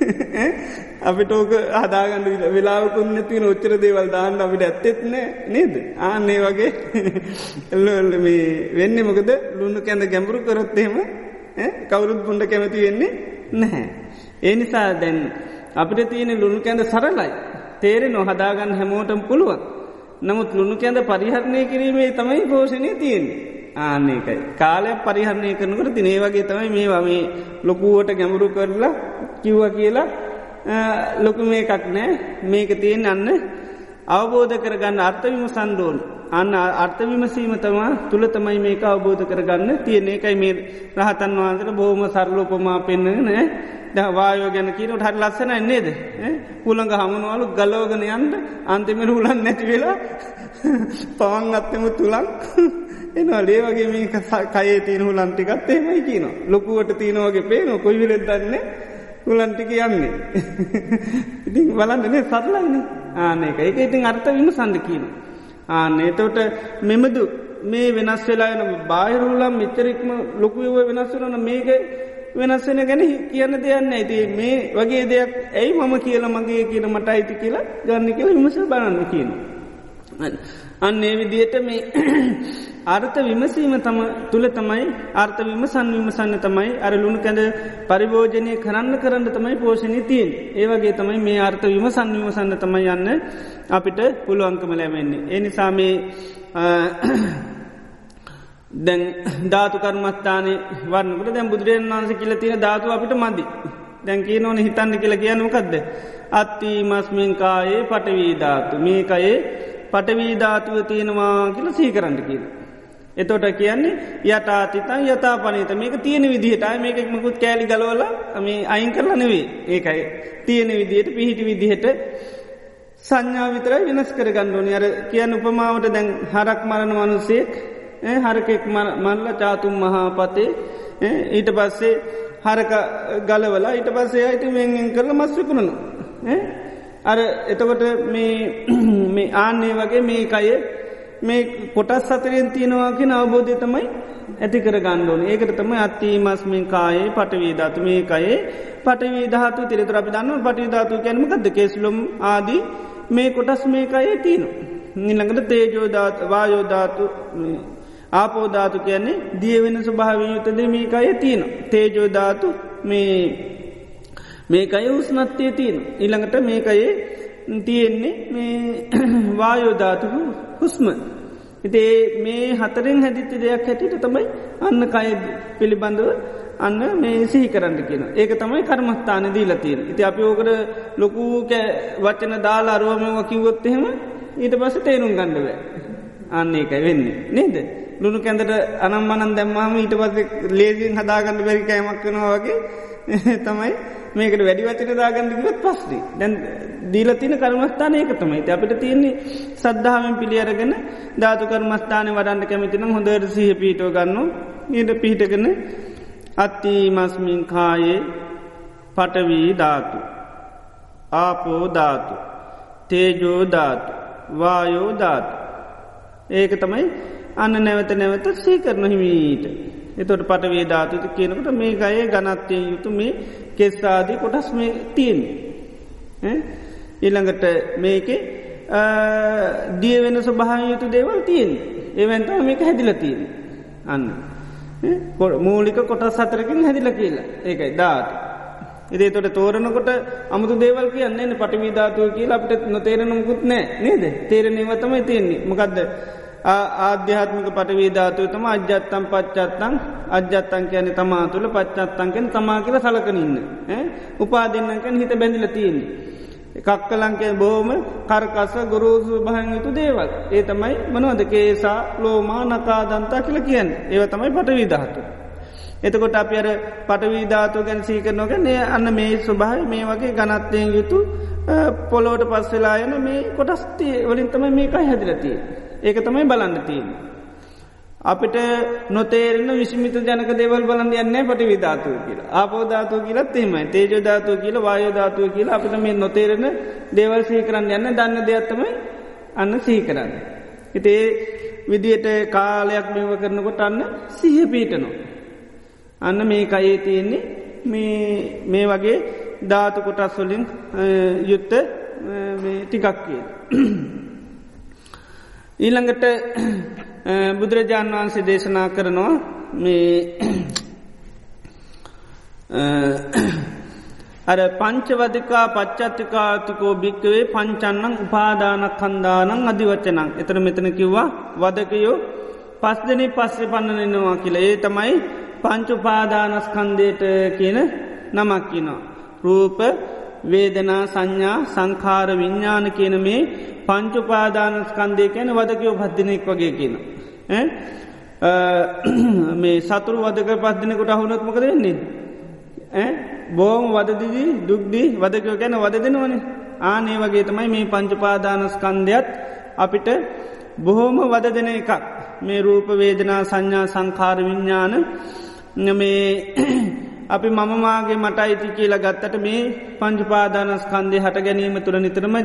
අපිට ඕක හදාගන්න වෙලාකුන්න තින ඔච්චර දේවල් දාන්න අපිට ඇත්තෙත්නෑ නේද? ආන්නේ වගේ. මේ වෙන්න මොකද? ලුණු කැඳ ගැඹුරු කරොත්තේම කවුරුත් පුුන්ඩ කැමති වෙන්නේ නැහැ. ඒ නිසා දැන් අපිට තියෙන ලුණු කැඳ සරලයි. තේරෙ නොහදාගන්න හැමෝටම් පුළුවන්. නමුත් ලුණු කැඳ පරිහරණය කිරීමේ තමයි පෝෂණය තියෙන්නේ. ආන්නේකයි. කාලයක් පරිහරණය කරනකට තිනේ වගේ තමයි මේ වමේ ලොකුවට ගැමුරු කරලා කිව්ව කියලා ලොකු මේකක් නෑ මේක තියෙන් අන්න අවබෝධ කරගන්න අර්ථවිම සන්දෝන් අන්න අර්ථ විමසීම තමා තුළ තමයි මේක අවබෝධ කරගන්න තියෙන එකයි මේ රහතන් වහන්සට බෝම සරලෝපමා පෙන්න්න නෑ? දවායෝ ගැන කියනට හරි ලස්සන නේද? හුළඟ හමුණුවලු ගලෝගන යන්ට අන්තිමට හුලන් නැති වෙලා පවන් අත්තම තුළක් එනවා ලේවගේ මේ කයේ තියෙන හුලන්ටිකත් එහෙමයි කියනවා. ලොකුවට තියෙනවගේ පේන කොයි විලෙත් දන්නේ? හුලන්ටික යන්නේ. ඉතින් බලන්නනේ සරලයින ආනක එක ඉතින් අර්ථ විම සඳ කියනවා. ආනේ තොට මෙමදු මේ වෙනස් වෙලා යන බාහිරුල්ලම් මිතරෙක්ම ලොකුව වෙනස්වරන මේක වෙනස්සෙන ගැන කියන්න දෙයන්න ඇති මේ වගේ දෙයක් ඇයි මම කියල මගේ කියන මට අයිති කියලා ගන්න කියල විමස බලන්න කියන. අන්නේ විදියට මේ අර්ථ විමසීම තම තුළ තමයි අර්ථ විමසන් විමසන්න තමයි අර ලුණු කැඳ පරිභෝජනය කරන්න කරන්න තමයි පෝෂණය තියෙන් ඒවගේ තමයි මේ අර්ථ විමසන් විමසන්න තමයි යන්න අපිට පුළුවන්කම ලැබෙන්නේ. එනිසා මේ දැන් ධාතු කර්මස්ථානය වන්නකට දැන් බුදුරජන් වන්ස කියල තියෙන ධාතු අපිට මදි. දැන්කී නොන හිතන්න කියල කියනමකක්ද. අත්ති මස්මින්කායේ පටවීධාතු මේකයේ පටවීධාතුව තියෙනවා කියල සීකරන්න කියල. එතොට කියන්නේ යටාතිතන් යතා පනත මේක තියෙන විදිහට මේකෙක් මකුත් කෑලි ගලවල මේ අයින් කරලා නෙවේ ඒකයි. තියෙන විදිහයට පිහිටි විදිහට සංඥා විතර වෙනස් කර ගණ්ඩෝනි අර කියන්න උපමාවට දැන් හරක් මරණ මනුසේක් හරකෙක් මල්ල චාතුම් මහාපතේ ඊට පස්සේ හරක ගලවලා ඊට පස්සේ අයිට මෙෙන් කරල මස්්‍රකුණන අර එතකොට මේ ආන්නේ වගේ මේ අය මේ කොටස් සතරයෙන් තියෙනවා කියෙන අවබෝධය තමයි ඇති කර ගණ්ඩෝන ඒකට තම අත්තිී මස්මින් කායේ පටවීධාතු මේ අයේ පටවී ධාතු තිරතර අපි දන්න පටිධාතු කැනමකක්ද කෙස්ලුම් ආදී මේ කොටස් මේ අයේ තියනු. නිළඟට තේජෝධාත වායෝධාතු ආපෝධාතු කියන්නේ දියවෙන ස්වභාවයුතද මේක අය තියෙන. තේජෝධාතු මේ මේකයි උස්නත්තය තියෙන. ඉළඟට මේකයේ තියෙන්නේ මේ වායෝධාතුකු හුස්ම. ඉතේ මේ හතරෙන් හැදිච්ච දෙයක් හැටිට තමයි අන්න කය පිළිබඳව අන්න මේ සිහි කරන්න කියන. ඒක තමයි කර්මස්ථාන දීලා තියෙන. ඉති අපි ඕකට ලොකූ වචන දාලා අරුවමව කිව්වොත්තහෙම ඊට පස තේරුම් ගණඩව. අන්න ඒකයි වෙන්නේ. නේද. ලුණු කැඳට අනම් මනන් දැම්මාම ඊට පස්සේ ලේසින් හදාගන්න බැරි කෑමක් වෙනවා වගේ තමයි මේකට වැඩි වචන දාගන්නකිවත් පස්්දී දැන් දීල තින කර්මස්ථාන ඒක තමයි. අපිට තියෙන්නේ සද්ධාවෙන් පිළි අරගෙන ධාතු කර්මස්ථානය වඩන්න කැමතිනම් හොඳර සහ පිටෝ ගන්න ඊට පිහිටගෙන අත්ති මස්මින් කායේ පටවී ධාතු ආපෝධාතු තේජෝධාතු වායෝධාතු ඒක තමයි අන්න නැවත නැවත සීකරන හිමීට. එතොට පටවේ ධාතුති කියනකට මේ ගයේ ගනත්තය යුතු මේ කෙස්සාදී කොටස් මේ තියෙන් ඊළඟට මේකේ දිය වෙන ස්වභාව යුතු දේවල් තියෙන් ඒවැන්තම මේක හැදිල තියෙන අන්න. මූලික කොටස් සතරකින් හැදිල කියලා. ඒකයි ධාතු. ඉදේ තොට තෝරනකොට අමුතු දේවල් කියන්නේ පටිවී ධාතුව කියලා අපට නොතේරෙනමුකුත් නෑ නේද? තේරෙනවතමයි තියෙන්නේ. මොකක්ද ආධ්‍යාත්මික පටවී ධාතුව තම අජ්‍යත්තම් පච්චත්තං අජ්‍යත්තන් කියන තමා තුළ පච්චත්තන්කෙන් තමා කියල සලකනඉන්න උපාදින්නකැන් හිත බැඳිල තියෙන්නේ. කක්කලංකය බෝම කරකස ගුරුසු භහන් යුතු දේවල් ඒ තමයි මනවද කේසා ලෝමා නකාදන්තා කියල කියන්න ඒව තමයි පටවී ධාතු. එතකොට අප අර පටවී ධාතු ගැන සීකරනොගැන අන්න මේ ස්වභාව මේ වගේ ගනත්තයෙන් යුතු පොලෝට පස්සවෙලා යන මේ කොටස්තිය වලින් තමයි මේකයි හැදිලතිය. ඒක තමයි බලන්න තියෙන්. අපිට නොතේරෙන විශ්මිත ජනක දෙවල් බලන්න යන්න පටි විධාතුව කියලා ආපෝධාතුව කියලත් එෙමයි තේජෝධාතුව කියල වායෝධාතුව කියලා අපිට මේ නොතේරෙන දේවල් සීකරන්න යන්න දන්න දෙයක්ත්තමයි අන්න සීකරන්න. හිතේ විදියට කාලයක් මෙව කරනකොට අන්න සිහ පීටනවා. අන්න මේ කයේ තියෙන්නේ මේ වගේ ධාතු කොටස් වලින් යුත්ත ටිකක් කිය. ඊළඟට බුදුරජාණන් වහන්සේ දේශනා කරනවා මේ අර පංචවදිකා පච්චත්තිකාතිකෝ භික්කවේ පංචන්නං උපාදානක් කන්දානං අධිවච්චනං එතන මෙතන කිව්වා වදකයෝ පස් දෙනේ පස්සෙ පන්නනෙනවා කියලා ඒ තමයි පංචුපාදානස්කන්දයට කියන නමක් කියනවා. රූප වේදනා සංඥා සංකාර විඤ්ඥාන කියන මේ පංචුපාදානස්කන්දය කැන වදකයෝ පද්දිනෙක් වගේ කියන. මේ සතුරු වදක පද්දිනකොට අහුනත්මක දෙන්නේ. බෝම වදදිදී දුක්දී වදකයෝ ගැන වද දෙනවනේ ආනේ වගේ තමයි මේ පංචුපාදානස්කන්දයත් අපිට බොහෝම වද දෙන එකක් මේ රූප වේදනා සංඥා සංකාර විඤ්ඥාන මේ අපි මමමාගේ මට අයිති කියලා ගත්තට මේ පංචුපාදානස්කන්දය හට ගැනීම තුළ නිතරම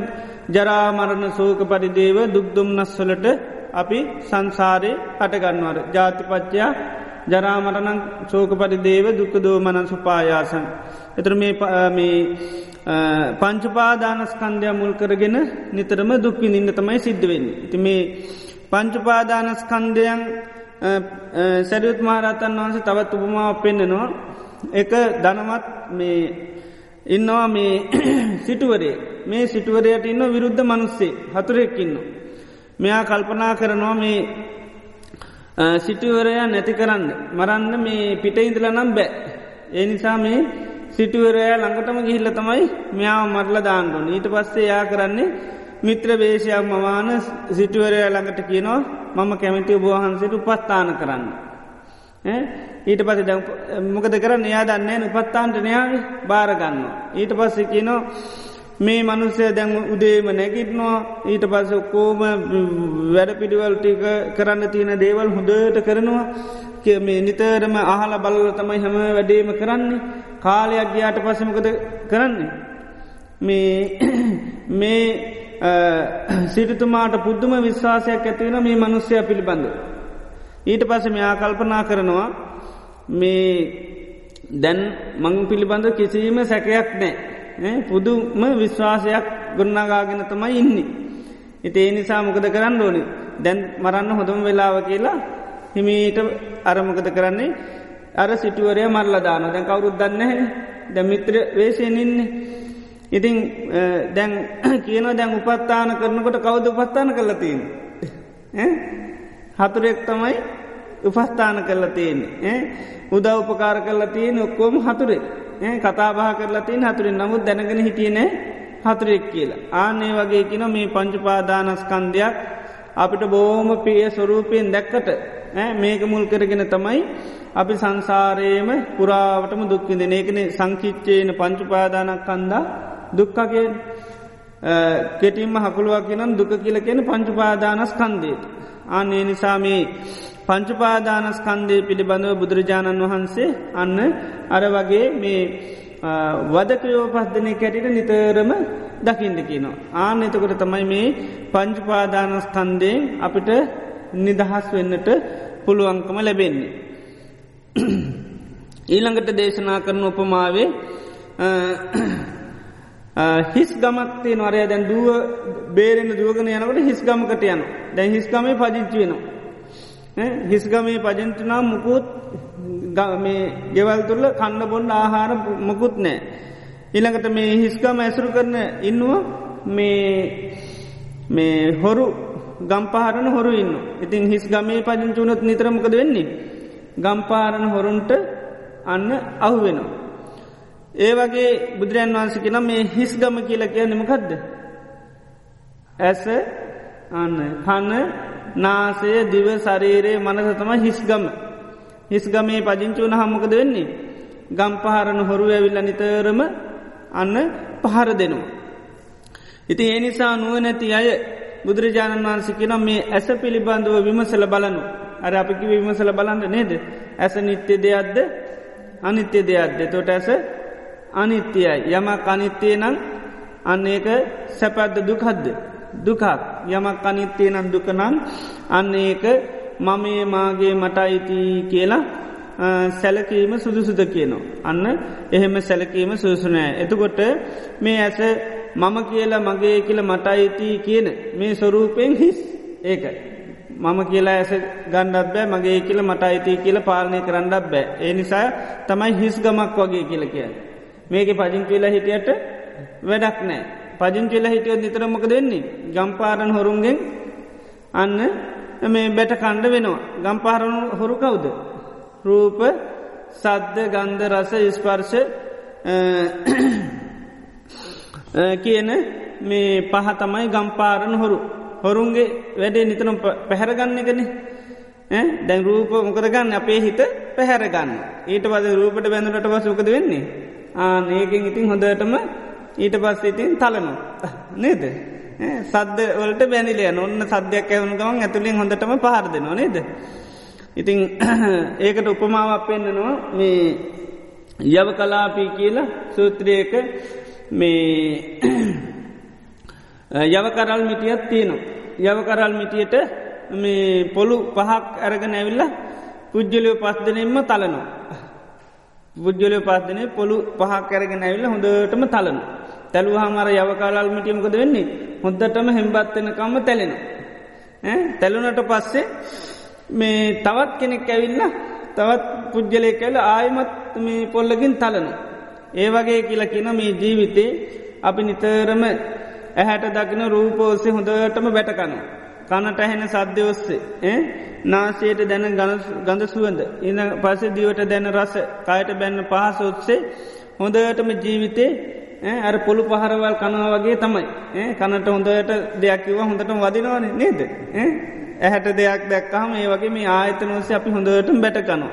ජරාමරණ සෝක පරිදේව දුක්දුම්නස්වලට අපි සංසාරය හටගන්නවර ජාතිපච්චයා ජරාමරණං සෝක පරිදේව දුකදෝ මනන් සුපායාසන්. එතර මේ පංචුපාදානස්කන්දය මුල් කරගෙන නිතරම දුක්වි ඉන්න තමයි සිද්ධවෙන්න. ති මේ පංචුපාදානස්කන්දයන් සැරියුත් මහරතන් වහන්සේ තවත් උපමාව පෙන්න්නනවා එක ධනමත් මේ ඉන්නවා මේ සිටුවරේ මේ සිටුවරයට ඉන්න විරුද්ධ මනුස්සේ හතුරෙක්කින්න. මෙයා කල්පනා කරනවා මේ සිටුවරයා නැති කරන්න මරන්න මේ පිට ඉඳල නම් බෑ. ඒ නිසා මේ සිටුවරයා ළඟටම ගිහිල්ල තමයි මෙයාව මරල දාන්නඩුවන ඊට පස්සේ යා කරන්නේ මිත්‍ර වේශයක් මවාන සිටුවරය ළඟට කියනවා මම කැමිති ඔබහන්සට උපස්ථාන කරන්න. ඊට පස මොකද කරන්න එයා දන්නේ උපත්තාන්ට නයාව භාරගන්න. ඊට පස්සේ කියනවා මේ මනුස්සය දැන් උදේම නැගිටනවා ඊට පස්ස කෝම වැඩ පිඩිවල් ටික කරන්න තියෙන දේවල් හොඳට කරනවා මේ නිතරම අහල බලල තමයි හැම වැඩේම කරන්නේ කාලයක් ගියාට පසමකද කරන්නේ. මේ මේ සිරිතුමාට පුද්දුම විශ්වාසයක් ඇතිවෙන මේ මනුස්්‍යය පිළිබඳ. ඊට පස මෙයා කල්පනා කරනවා මේ දැන් මං පිළිබඳ කිසිීම සැකයක් නෑ පුදුම විශ්වාසයක් ගොන්නාගාගෙන තමයි ඉන්නේ. ඉති ඒ නිසා මොකද කරන්න ඕනි දැන් මරන්න හොඳම වෙලාව කියලා හිමීට අරමකද කරන්නේ අර සිටුවරය මරල දාන දැන් කවුරුත් දන්න දැ මිත්‍ර වේශයෙන් ඉන්නේ. ඉතිං දැන් කියන දැන් උපත්තාන කරනකොට කවුද උපත්තාන කරලතින්. හතුරෙක් තමයි උපස්ථාන කරලා තියෙන්නේ. උදා උපකාර කරලා තියෙන ඔක්කෝම හතුරේ කතාබා කරලා තියන් හතුරින් නමුත් දැනගෙන හිටියනෑ හතුරෙක් කියලා. ආනේ වගේ කින මේ පංචුපාදානස්කන්දයක් අපිට බෝම පිය ස්වරූපයෙන් දැක්කට. මේක මුල් කරගෙන තමයි අපි සංසාරයේම පුරාවටම දුක්විද ඒකන සංකිච්චයන පංචුපාදානක් කන්දා දුක්කගේ කෙටින්ම හකුළුවක් කියනම් දුක කියල කියෙන පංචුපාදානස්කන්දේට. අන්නේ නිසාමේ පංචුපාදානස්කන්දය පිළිබඳව බුදුරජාණන් වහන්සේ අන්න අර වගේ මේ වදකයෝ පස්දනය කැටිට නිතරම දකිින්ද කියනවා. ආන එතකොට තමයි මේ පංචුපාදානස්තන්දයෙන් අපිට නිදහස් වෙන්නට පුළුවන්කම ලැබෙන්නේ. ඊළඟට දේශනා කරන උපමාවේ හිස් ගමක්තේ නොරය දැන් දුව බේරෙන දුවගෙන යනකට හිස් ගමකට යන දැන් හිස්ගමේ පජිංචි වෙනවා. හිස්ගමේ පජන්ටනා මුකුත් මේ ගෙවල් තුරල කන්න බොන්න ආහාර මොකුත් නෑ. ඉළඟට මේ හිස්ගම ඇසුරු කරන ඉන්නුව මේ හොරු ගම්පාරණ හොරු ඉන්න. ඉතින් හිස් ගමේ පජංචුනොත් නිතරමකද වෙන්නේ. ගම්පාරණ හොරුන්ට අන්න අහු වෙනවා. ඒ වගේ බුදුරන් වහන්සකි නම් මේ හිස් ගම කියල කිය නමකක්ද. ඇස අන්න කන්න නාසය දිව ශරීරයේ මනස තම හිස්ගම. හිස්ගමේ පජංචුවන හම්මකද වෙන්නේ. ගම් පහරණ හොරු ඇවිල්ල නිතරම අන්න පහර දෙනවා. ඉති ඒ නිසා නුව නැති අය බුදුරජාණන් වහන්සිකි නම් මේ ඇස පිළිබඳව විමසල බලනු. අර අපිකි විමසල බලන්න නේද. ඇස නිත්‍ය දෙයක්ද අනිත්‍ය දෙයක්ද තොට ඇස අනිත්‍යයයි. යමක් අනිත්‍යය නම් අන්න ඒක සැපැද්ද දුකද්ද. දුකක් යමක් අනිත්‍යය නම් දුකනන් අන්න ඒක මමේ මාගේ මට අයිති කියලා සැලකීම සුදුසුද කියනවා. අන්න එහෙම සැලකීම සුසුනෑ. එතකොට මේ ඇස මම කියලා මගේ කියල මට අයිති කියන මේ ස්වරූපයෙන් හිස් ඒක. මම කියලා ඇස ගණ්ඩත් බෑ මගේ කියල මට අයිති කියල පාලනය කරන්නත් බෑ. ඒ නිසා තමයි හිස් ගමක් වගේ කියල කිය. මේක පජින් කියලා හිටියට වැඩක් නෑ. පජින් කියලා හිටියොත් නිතරමක දෙන්නේ. ගම්පාරණ හොරුන්ගෙන් අන්න මේ බැට කණ්ඩ වෙනවා. ගම්පාරණ හොරු කවුද. රූප සද්ධ ගන්ධ රස ස්පර්ශ කියන මේ පහතමයි ගම්පාරණ හොරු හොරුන්ගේ වැඩේ නිතනම් පැහැරගන්න එකන දැන් රූප මොකද ගන්න අපේ හිත පැහැරගන්න ඊට පද රූපට බැඳලට පසුකද වෙන්නේ ආ ඒකින් ඉතින් හොඳටම ඊට පස්ස ඉතින් තලනු නේද? සද්ද වලට බැඳිලය ඔන්න සද්‍යයක් ඇවුණු ගමන් ඇතුළින් හොඳටම පහර දෙනවා නේද? ඉතින් ඒකට උපමාවක් පෙන්න්නනවා මේ යව කලාපී කියලා සූත්‍රයක මේ යවකරල් මිටියත් තියෙනවා. යවකරල් මිටියට මේ පොළු පහක් ඇරගෙන ඇවිල්ල පුද්ජලියෝ පස්දනෙන්ම තලනවා. පුද්ජලය පස්දනේ පොළු පහක් ඇරගෙන ඇවිල්ල හොඳටම තලන. තැලුහමර යවකාලාල් මිටියමකද වෙන්නේ හොද්දටම හෙම්බත්වෙනකම්ම තැලෙන. තැලුනට පස්සේ මේ තවත් කෙනෙක් ඇවිල්ල තවත් පුද්ජලය කැල ආයමත් මේ පොල්ලගින් තලනවා. ඒ වගේ කියල කියන මේ ජීවිතේ අපි නිතරම ඇහැට දකින රූපෝස්සේ හොඳටම බැටකන. කනට ඇහෙන සද්ධ ඔස්සේ නාසයට දැන ගඳ සුවඳ ඉන්න පස දිවට දැන රස කයට බැන්න පහස ඔත්සේ හොඳටම ජීවිතේ අර පොළු පහරවල් කනවා වගේ තමයි කනට හොඳට දෙයක්කිව හොඳට වදිනවන නේද? ඇහැට දෙයක් දැක්කහම ඒ වගේ මේ ආයතන ඔස්සේ අපි හොඳටම බැටකනවා.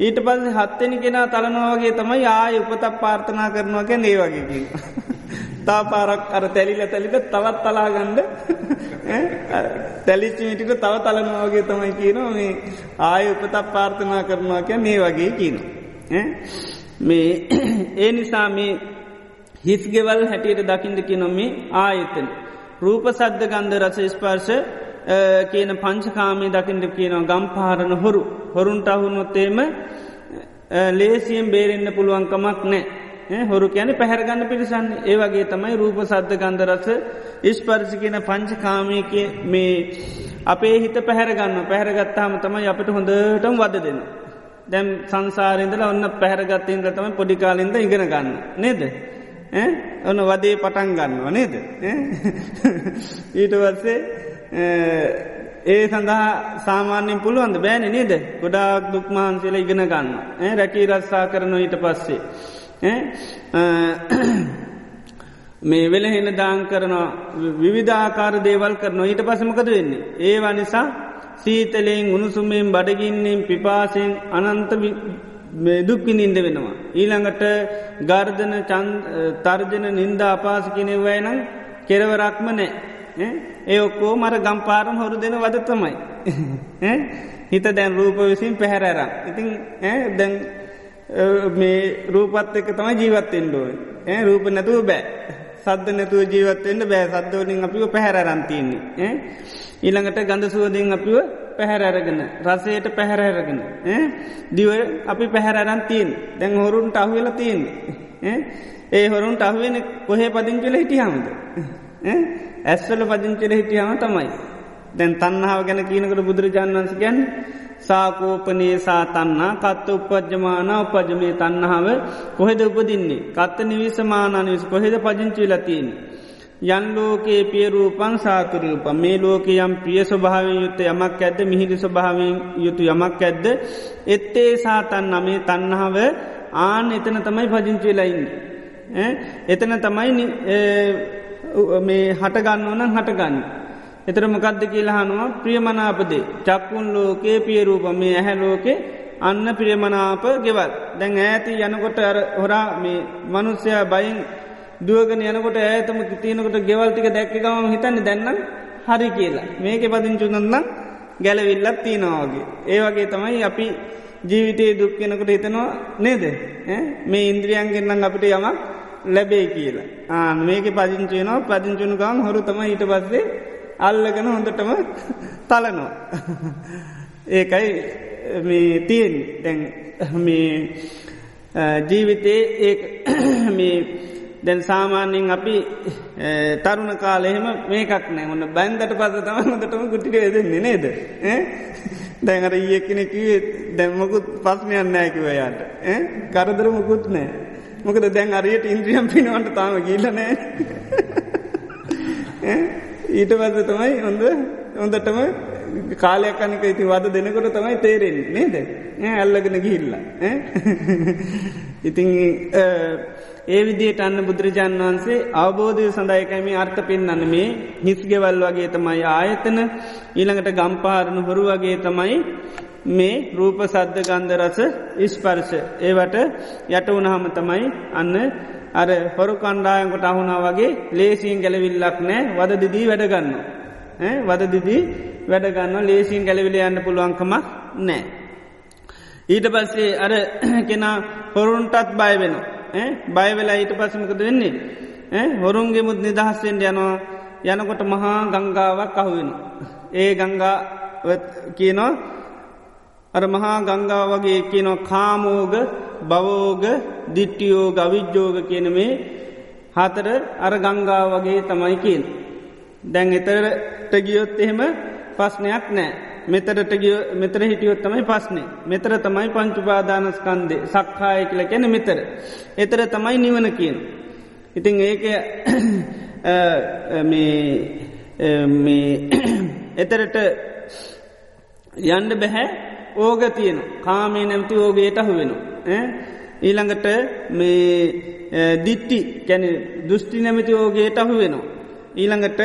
ඊට පස්ස හත්තෙන කෙනා තලනවාගේ තමයි ආය උපතක් පාර්ථනා කරනවාගේ නේ වගේකින්. තා පාරක් අර තැලිල තැලිට තවත් තලාගණ්ඩ තැලිචිමිටිට තව තලනවාගේ තමයි කියනවා මේ ආය උපතක් පාර්ථනා කරනවාක මේ වගේ කියන. මේ ඒ නිසා මේ හිස්ගෙවල් හැටියට දකිින්ද කියනොමේ ආයතන. රූප සද්ධ ගන්ධ රස ස්පර්ශ කියන පංචකාමී දකිින්ට කියනවා ගම් පාරණ හොරු. හොරුන්ට අහුනොත්තේම ලේසියෙන් බේරෙන්න්න පුළුවන්කමක් නෑ හොරු කියන පැහැරගන්න පිරිසන්න ඒ වගේ තමයි රූප සද්ධ ගන්ධරස ඉස්පර්සි කියන පංචකාමයක මේ අපේ හිත පැහැරගන්න පැහැරගත්තාම තමයි අපට හොඳටම වද දෙන්න. දැම් සංසාරෙන්දල ඔන්න පැහැරගත්තයන්ද තම පොඩිකාලින්ද ඉගෙන ගන්න නේද. ඔන්න වදේ පටන් ගන්නවා නේද. ඊට වත්සේ ඒ සඳහා සාමාන්‍යෙන් පුළුවන්ද බෑන නේද ගොඩාක් දුක්මාන්සේල ඉගෙන ගන්න රැකී රස්සා කරන ඊට පස්සේ. මේ වෙලහෙන දාං කරන විවිධාකාර දේවල් කරන ඊට පසමකද වෙන්නේ. ඒවා නිසා සීතලයෙන් උණුසුමයෙන් බඩගින්නෙන් පිපාසයෙන් අනන්ත දුක්විනින්ද වෙනවා. ඊළඟට ගර්ධන තර්ජන නින්ද අපාසකිනෙවයනම් කෙරවරක්ම නෑ. ඒ ඔක්කෝ මර ගම්පාරම් හොරු දෙන වද තමයි. හිත දැන් රූප විසින් පැහැරරම්. ඉතින් දැන් මේ රූපත් එක තමයි ජීවත්තෙන්ඩුව රූප නැතුව බෑ. සද්ද නැතුව ජීවත්තෙන්ට බෑ. සද්දෝලින් අපිව පැහැරරන්තියන්නේ ඊළඟට ගඳ සුවදින් අපිව පැහැරඇරගෙන රසයට පැහැරඇරගෙන දිව අපි පැහැරරන්තිීන් දැන් හොරුන්ට අහුවෙලා තියෙන් ඒ හොරුන්ට අහුවෙන කොහේ පදිංචල හිටියහමද ඇස්වල පදිංචල හිටියහම තමයි. දැන් තන්නාව ගැන කියනකට බුදුරජාන් වන්ස ගැන් සාකෝපනේ සා තන්නා කත්ත උපද්ජමාන උපජමේ තන්නහාව කොහෙද උපදින්නේ කත්ත නිවිසමානනිවිස් කොහෙද පජංචි ලතින්. යන් ලෝකයේ පියරූපන් සාතුරූප මේ ලෝක යම් ප්‍රිය ස්වභාවෙන් යුත්ත යමක් ඇද්ද මිහිරි ස්වභාවෙන් යුතු යමක් ඇද්ද එත්තේ සාතන් නමේ තන්නහාව ආන එතන තමයි පජංචිලයින්න. එතන තමයි මේ හටගන්න ඕනන් හටගන්න. එතර මොකක්ද කියලහනවා ප්‍රියමනාපදේ. චක්කුන් ලෝකයේ පියරූප මේ ඇහැ ලෝකේ අන්න ප්‍රියමනාප ගෙවල්. දැන් ඇති යනකොට අර හොරා මේ මනුස්්‍යයා බයින් දුවගෙන යනකොට ඇතම තියනකොට ගෙවල්ටික දැක්කගම හිතන්න දැන්නම් හරි කියලා. මේක පදිංචුනන්න ගැලවිල්ලත් තියෙනවාගේ. ඒවගේ තමයි අපි ජීවිතයේ දුක්කෙනකට හිතනවා නේද? මේ ඉන්ද්‍රියන්ගෙන්න්නම් අපිට යමක් ලැබේ කියලා. ආ මේක පදිංචයනවා පදිංචුනුකම් හොරු තම ඊට පස්සේ අල්ලගෙන හොඳටම තලනවා. ඒකයි මේ තියෙන් දැන් මේ ජීවිතේ ඒ දැන් සාමාන්‍යෙන් අපි තරුණ කාලෙහෙම මේකක් නෑ ඔන්න බැන්දට පස තම හොඳටම ගුටිට දෙන්නේ නේද. දැන්ර ඒකනෙකිවේ දැම්මකුත් පස්්නයන් නෑකිවයාට කරදර මුකුත් නෑ. මොකද දැන් අරියට ඉන්ද්‍රියම් පිනවට තාම ගිල්ලනෑ. ඊට පස්ස තමයි හොඳ හොඳටම කාලයක් අනික ඉති වද දෙනකොට තමයි තේරෙන් නේද? ඇල්ලගෙන ගිහිල්ල ඉතිං ඒ විදියට අන්න බුදුරජාන් වහන්සේ අවබෝධය සඳයකැමි අර්ථ පෙන්න්න මේ හිස්ගෙවල් වගේ තමයි ආයතන ඊළඟට ගම්පාරණු හොරු වගේ තමයි මේ රූප සද්ධ ගන්ධ රස ඉස්පර්ශ ඒවට යට වුණහම තමයි අන්න අර හොරු කණ්ඩායන්කොට අහුණා වගේ ලේසිීන් ගැලවිල්ලක් නෑ වද දිදී වැඩගන්න. වද දිදී වැඩගන්න ලේසිීන් ගැලවිල යන්න පුළුවන්කමක් නෑ. ඊට පස්සේ අර කෙනා හොරුන්ටත් බය වෙන. බයවෙලා ඊට පස්සමකද වෙන්නේ. හොරුන්ගේ මුත් නිදහස්සෙන්ට යනවා යනකොට මහා ගංගාවක් අහුවෙන. ඒ ගංගා කියනවා අර මහා ගංගා වගේ කියනො කාමෝග බවෝග දිට්ටියෝග අවිද්‍යෝග කියන මේ හතර අර ගංගා වගේ තමයි කියන්. දැන් එතරට ගියොත් එහෙම පස්්නයක් නෑ. මෙතරට ගිය මෙතර හිටියොත් තමයි පස්නේ. මෙතර තමයි පංචුපාදානස්කන්දේ සක්කාය කියල කැන මෙතර. එතර තමයි නිවන කියන. ඉතිං ඒක එතරට යන්ඩ බැහැ ඕග තියෙන කාමේ නැමති ඕගේට අහු වෙන. ඊළඟට මේ දිට්ටි කැන දෘෂ්ටි නැමති ඕගේට අහු වෙනවා. ඊළඟට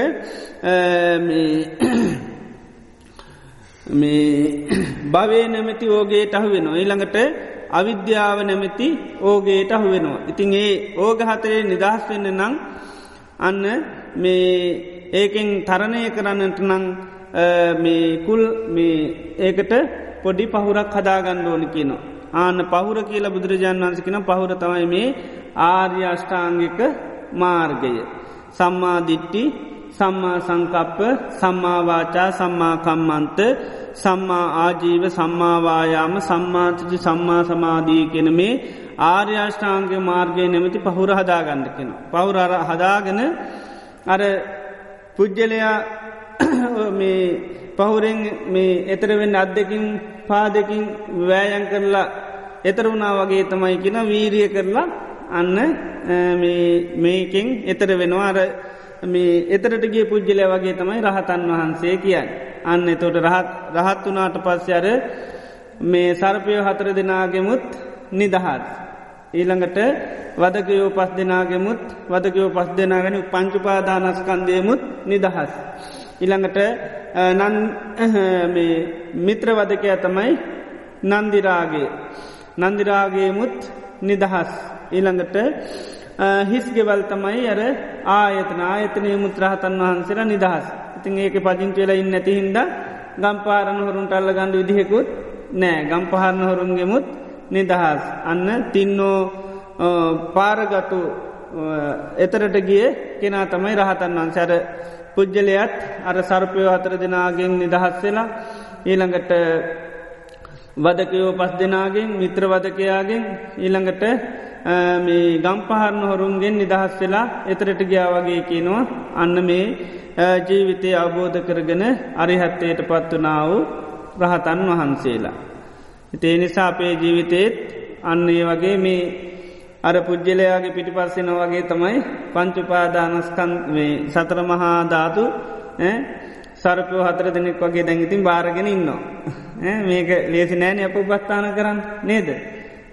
මේ භවේ නැමති ඕගේට අහු වෙනවා. ඊළඟට අවිද්‍යාව නැමැති ඕගේට අහු වෙනවා. ඉතින් ඒ ඕග හතරේ නිදහස් වෙන්න නං අන්න මේ ඒකෙන් තරණය කරන්නට නං මේ කුල් මේ ඒකට පොඩි පහුරක් හදාගන්න ඕනි කියනවා. ආන්න පහුර කියලා බුදුරජාණන් වන්සකින පහුර තමයි මේ ආර්ය අෂ්ඨාංගික මාර්ගය. සම්මාදිට්ටි සම්මා සංකප්ප සම්මාවාචා සම්මාකම්මන්ත සම්මා ආජීව සම්මාවායාම සම්මාතජි සම්මා සමාදී කෙන මේ ආර්යාෂ්ඨාන්ගේ මාර්ගය නැමති පහුර හදාගන්න කෙන. පවුර හදාගෙන අර පුද්ගලයා මේ පහුරෙන් මේ එතරවෙන්න අත්දකින් පාදකින් වෑයන් කරලා එතර වුණා වගේ තමයි කියෙන වීරිය කරලා අන්න මේකෙන් එතර වෙනවා අර මේ එතරටගේ පුද්ගලය වගේ තමයි රහතන් වහන්සේ කියන්න. අන්න එතොට රහත් රහත් වනාට පස්්‍යර මේ සර්පය හතර දෙනාගෙමුත් නිදහත්. ඊළඟට වදකයෝ පස් දෙනාගෙමුත් වදකයෝ පස් දෙනාගෙන පංචුපාදානස්කන්දයමුත් නිදහස්. ඉළඟට මිත්‍රවදකය තමයි නන්දිරාගේ. නන්දිරාගේ මුත් නිදහස්. ඊළඟට හිස්ගෙවල් තමයි අර ආයතන. ආයතනය මුත්‍රහතන් වහන්සේර නිදහස්. ඉතින් ඒක පජිංචවෙල ඉන්න නැති හින්ද ගම්පාරණ හොරුන්ට අල්ල ගණඩ විදිහෙකුත් නෑ. ගම්පහරණ හොරුන්ගෙමුත් නිදහස්. අන්න තින්නෝ පාරගතු එතරට ගිය කෙනා තමයි රහතන් වන්සැර පුද්ගලයත් අර සර්පයෝ අතර දෙනාගෙන් නිදහස් වෙලා ඊළඟට වදකයෝ පස් දෙනාගෙන් මිත්‍රවදකයාගෙන් ඊළඟට මේ ගම්පහරණ හොරුන්ගෙන් නිදහස් වෙලා එතරට ගියා වගේ කියනවා අන්න මේ ජීවිතය අවබෝධ කරගෙන අරිහත්තයට පත්වනා වූ රහතන් වහන්සේලා. ඉතේ නිසා අපේ ජීවිතේත් අන්නේ වගේ මේ අර පුද්ගලයාගේ පිටිපස්සෙන වගේ තමයි පංචුපාදානස්කන් සතර මහා ධාතු සරපයෝ හතර දෙනෙක් වගේ දැඟිතින් භාරගෙන ඉන්නවා. මේක ලේසි නෑන අප උපස්ථාන කරන්න නේද.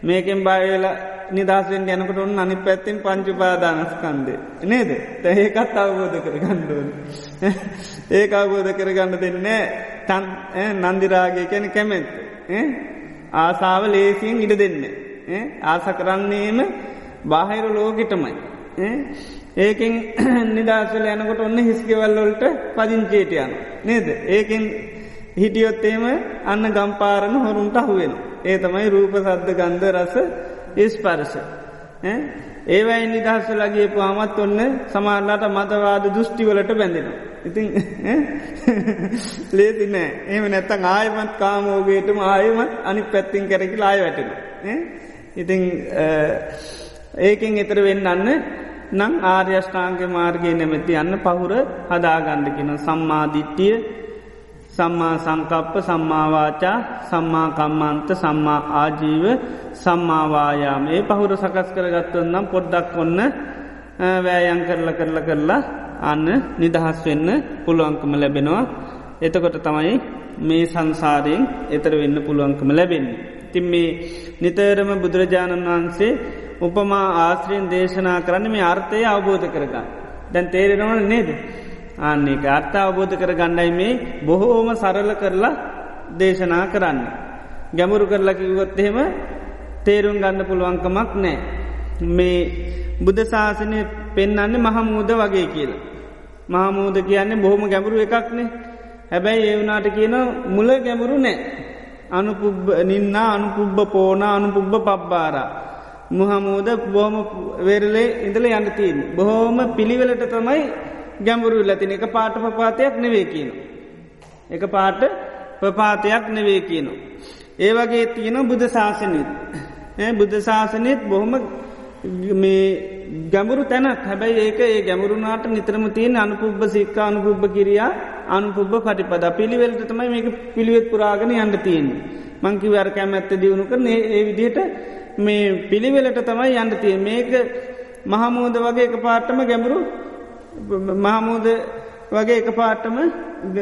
මේකෙන් බයවෙලා නිදහසෙන් යනකට ඔන්න අනි පැත්තෙන් පංචුපාදානස්කන්දේ. නේද තඒකත් අවබෝධ කර ගණ්ඩුවන. ඒක අවබෝධ කර ගන්න දෙන්නේ තන් නන්දිරාගේ කැන කැමැත්ත. ආසාාව ලේසියෙන් ඉඩ දෙන්නේ. ආස කරන්නේම බාහිර ලෝකෙටමයි. ඒකෙන් නිදස්සල යනකොට ඔන්න හිස්කවල්ලොල්ට පදිංචේට යන. නේද. ඒකෙන් හිටියොත්තේම අන්න ගම්පාරණ හොරුන්ට අහුවෙන. ඒ තමයි රූප සද්ධ ගන්ධ රස ඉස්පරස. ඒවයි නිදහස්සලගේ පහමත් ඔන්න සමාල්ලාට මතවාද දෘෂ්ටිවලට බැඳෙනවා. ඉතින් ලේති නෑ එම නැත්තන් ආයමත් කාමෝගේටම ආයමත් අනි පැත්තිං කැරකි ලාය වැටෙන. ඉතිං ඒකෙන් එතර වෙන්න අන්න නං ආර්යෂ්ඨාන්ග මාර්ගය නැමැති යන්න පහුර හදාගණ්ඩකින සම්මාධිට්ටිය සම්මා සංකප්ප සම්මාවාචා සම්මා කම්මන්ත සම්මා ආජීව සම්මාවායාම ඒ පහුර සකස් කරගත්වන්නම් පොඩ්ඩක් ඔන්න වෑයන් කරල කරල කරලා අන්න නිදහස් වෙන්න පුළුවන්කම ලැබෙනවා එතකොට තමයි මේ සංසාරයෙන් එතර වෙන්න පුළුවන්කම ලැබෙන්නේ. තින් මේ නිතරම බුදුරජාණන් වහන්සේ උපමා ආශ්‍රීන් දේශනා කරන්න මේ අර්ථය අවබෝධ කරගන්න. දැන් තේරෙනවන නේද. ආන්නේක අර්ථ අවබෝධ කර ගණ්ඩයි මේ බොහෝම සරල කරලා දේශනා කරන්න. ගැමුරු කරලා කිවොත් එහෙම තේරුම් ගන්න පුළුවන්කමක් නෑ. මේ බුද්ධ ශාසනය පෙන්න්නන්නේ මහමූද වගේ කියලා. මහමූද කියන්නේ බොහොම ගැඹුරු එකක්නේ හැබැයි ඒවනාට කියන මුල ගැඹුරු නෑ. අනුපුබ්බ නින්න අනුපුබ්බ පෝන අනුපුබ්බ පබ්බාරා. මුහමූද බොහොම වෙරලේ ඉඳල යන්න තිීන්. බොහෝම පිළිවෙලට තමයි ගැඹුරු ලතින එක පාට පපාතයක් නෙවේ කියන. එක පාට ප්‍රපාතයක් නෙවේ කියනවා. ඒ වගේ තියෙන බුද්ධ ශාසනත්. බුද්ධ ශාසනයත් බොහොම මේ ගැඹුරු තැනක් හැබැයි ඒක ඒ ගැඹුරුනාට නිතරම තියෙන අනුපුබ්බ සික්ක අනුපුබ්බ කිරියා අනුපුබ්බ පටිපද පිළිවෙලට තමයි මේක පිළිවෙත් පුරාගෙන යන්න තියෙන්නේ. මංකි වර කැමැත්ත දියුණු කරන ඒ විදිහට මේ පිළිවෙලට තමයි යන්න තිය මේක මහමූද වගේ එක පාට්ටම ගැඹුරු මහමූද වගේ එක පාට්ටම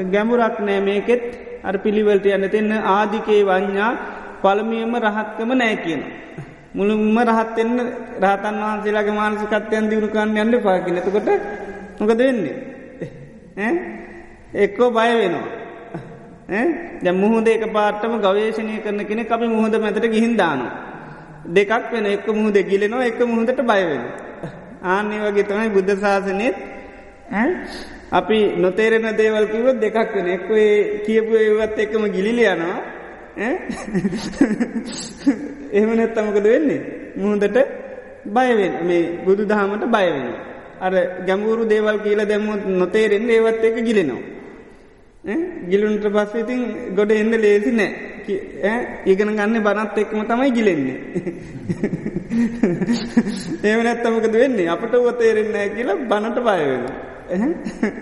ගැඹුරක් නෑ මේකෙත් අර පිළිවලට යන්න තින්න ආදිකේ වඥා පළමියම රහත්කම නෑ කියන. මුළුම්ම රහත්තෙන්න්න රහතන් වහන්සේලාගේ මානසිකත්වයන් දියුණුකන්න යන්න පාකි නතකොට මොකද වෙන්නේ. එක්කෝ බය වෙනවා. දැ මුහද එක පාටම ගවේශණය කරන කෙනෙ අපි මුහද මැතට ගිහින්දාන. දෙකක් වෙන එක් මුහද ගිලෙනවා එක මුහදට බයවෙන. ආන්නේ වගේ තමයි බුද්ධ ශාසනයත් අපි නොතේරෙන දේවල් කිවත් දෙකක් වෙන එක්ව කියපු ඒවත් එකම ගිලිලියනවා එහෙම නැත්තමකද වෙන්නේ මුහදට බයවෙන් මේ බුදු දහමට බයවෙන. අර ගැඹුරු දේවල් කියල දැම්මුත් නොතේරෙන් ඒවත් එක ගිලෙනවා. ගිලුන්ට පස්ස ඉතින් ගොඩ එන්න ලේසි නෑ. ඉගෙන ගන්න බනත් එක්ම තමයි ගිලෙන්නේ. ඒම නැත්තමකද වෙන්නේ? අපට වතේරෙන්නෑ කියලා බනට බයවෙන.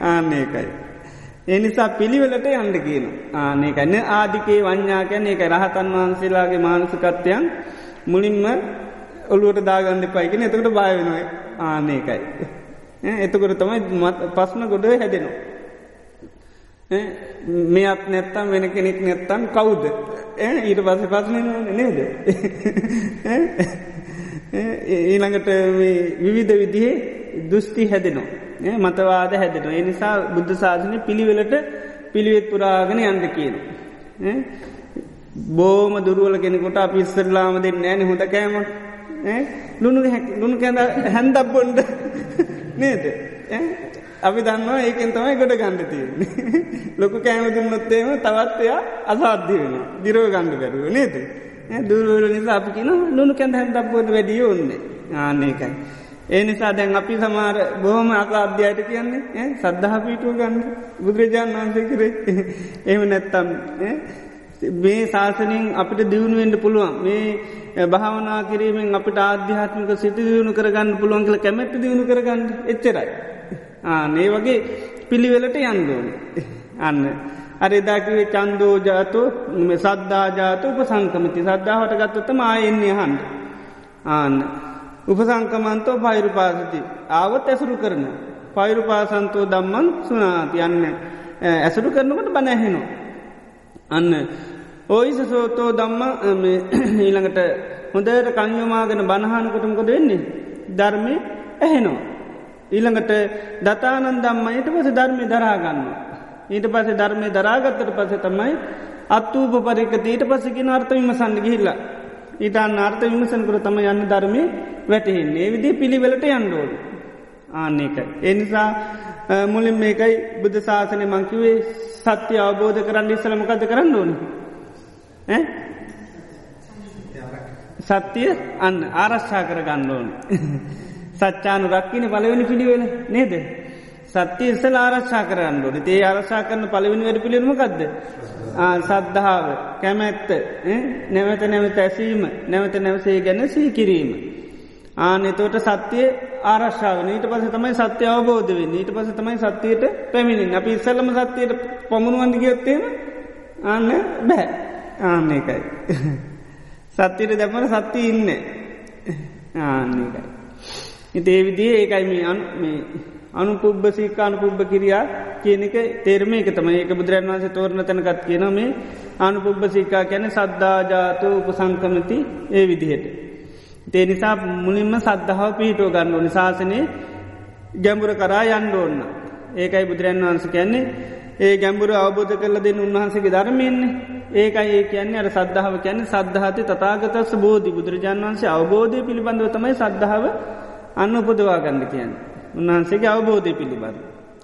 ආන්නේකයි. එනිසා පිළිවෙලට යන්න කියන ආනකන්න ආදිකේ වඥාකැන එක රහතන් වහන්සේලාගේ මානසිකත්වයන් මුලින්ම ඔළුවට දාගන්න පයිකෙන එතකට බයවෙනයි ආනකයි. එතකොට තමයි පස්න ගොඩ හැදෙනවා. මෙත් නැත්තම් වෙන කෙනෙක් නැත්තම් කවුද? ඊට පස පසන නේද? ඊළඟට විවිධ විදිහේ දෘෂ්ටි හැදෙනවා. මතවාද හැදෙනවා. එනිසා බුද්ධ ශාසනය පිළිවෙලට පිළිවෙත් පුරාගෙන යන්ද කියන බෝම දුරුවල කෙනෙකොට අපි ඉස්සරලාම දෙන්න ෑන හොඳ කෑම. ලුණු ලුණු කැඳ හැන්දක් බොන්ඩ නේද? අපි දන්නවා ඒකෙන් තමයි ගොඩ ගණ්ඩ තියෙන්නේ. ලොකු කෑම දුන්නොත්තේම තවත්වයා අසාධ්‍ය වෙන දිරව ගණ්ඩ බැරුව නේද? දුරුවල නිසා අපි කියන ලුණු කැඳ හැන්දක්බෝද වැඩිය ඔන්නේ ආන්නේකයි. ඒ නිසා දැන් අපි සමාර බොහොම අසාධ්‍යයට කියන්නේ සද්ධහ පිටුව ගන්න බුදුරජාණන් වහන්සේ කරේ එහම නැත්තම් මේ ශාසනින් අපිට දියුණුවෙන්ට පුළුවන්. මේ භාවනා කිරීමෙන් අපිට ආධ්‍යාත්මික සිති දියුණු කරගන්න පුළුවන් කළ කැමැත්ත දියුණු කරගන්න. එච්චරයි. ආනේ වගේ පිළිවෙලට යන්දෝන අන්න. අර එදාකිවේ චන්දෝ ජාතු සද්ධාජාත උප සංකමති සද්ධාවට ගත්තොත්තම ආයෙන්නේ හන්ඩ. ආන්න. උපසංකමන්තෝ පයිරු පාසති. ආවත් ඇසුරු කරන. පයිරු පාසන්තෝ දම්මන් සුනාති යන්න. ඇසුරු කරනකට බනැහෙනවා. අන්න. ඔයිස සෝතෝ දම්ම ඊළඟට හොඳට කංයෝමාගෙන බණහනකොටමකොට වෙන්නේ. ධර්මය ඇහෙනවා. ඊළඟට දතානන් දම්ම ඊට පස ධර්මය දරාගන්න. ඊට පසේ ධර්මය දරාගත්තට පස තමයි අත්තූප පරිකත ඊට පසකින අර්ථ විමසන්න ගිහිල්ලා. ඊටන් අර්ථ විමසන් කර තම යන්න ධර්මය වැටහෙන්නේ විදි පිළිවෙලට යන්ඩෝඩ. ආන්නේකයි. එනිසා මුලින් මේකයි බුද්ධ ශාසනය මංකිවේ සත්‍ය අවබෝධ කරන්න ඉස්සලමකද කරන්න ඕන. සත්‍යය අන්න ආරශ්ා කර ගන්න ඕන. සච්චානු රක්කින පලවෙනි පිළිවෙල නේද. සත්‍ය ඉස්සල ආරශ්ා කරන්න ඕන ඒ අරශා කරන පලවෙනි වැඩ පිළිරුමකක්ද. සද්ධාව කැමැත්ත නැවත නැවත ඇසීම නැවත නැවසේ ගැන සී කිරීම. ආනෙතවට සත්‍යය ආරශ්ාව නීට පස තමයි සත්‍ය අවබෝධ වෙන්න ඊට පස තමයි සත්‍යයට පැමිණින් අපි ඉස්සල්ලම සත්‍යයට පමුණුවන්ද ගියොත්තේම ආන්න බෑ ආන්න එකයි. සත්‍යයට දැපන සත්‍යය ඉන්න ආන්නේකයි. ඉති ඒවිදිේ ඒකයි මේ අන් මේ අනුපුබ්බ සීකානු පුබ්බ කිරියා කියන එක තේරම එක තම ඒක බුදුරන් වන්සේ තෝරණ තැනකත් කියන මේ අනුපුබ්බ සීකා කැන සද්ධාජාත උපසංකමති ඒ විදිහයට. තේ නිසා මුලින්ම සද්ධාව පිහිටෝ ගන්න ඕනි. ශාසනය ගැඹුර කරා යන්න ඕන්න. ඒකයි බුදුරන් වහන්ස කියන්නේ. ඒ ගැඹුර අවබෝධ කරල දෙන්න උන්වහන්සේගේ ධර්මයන්නේ ඒකයි ඒ කියන්නේ අර සද්ධාව කියන්නේ සද්ධහති තතාගතස්ස බෝධි. බුදුරජාන් වන්සේ අවබෝධය පිළිබඳව තමයි සද්ධාව අන්න උපදවා ගන්න කියන්න. උන්වහන්සේගේ අවබෝධය පිළිබඳ.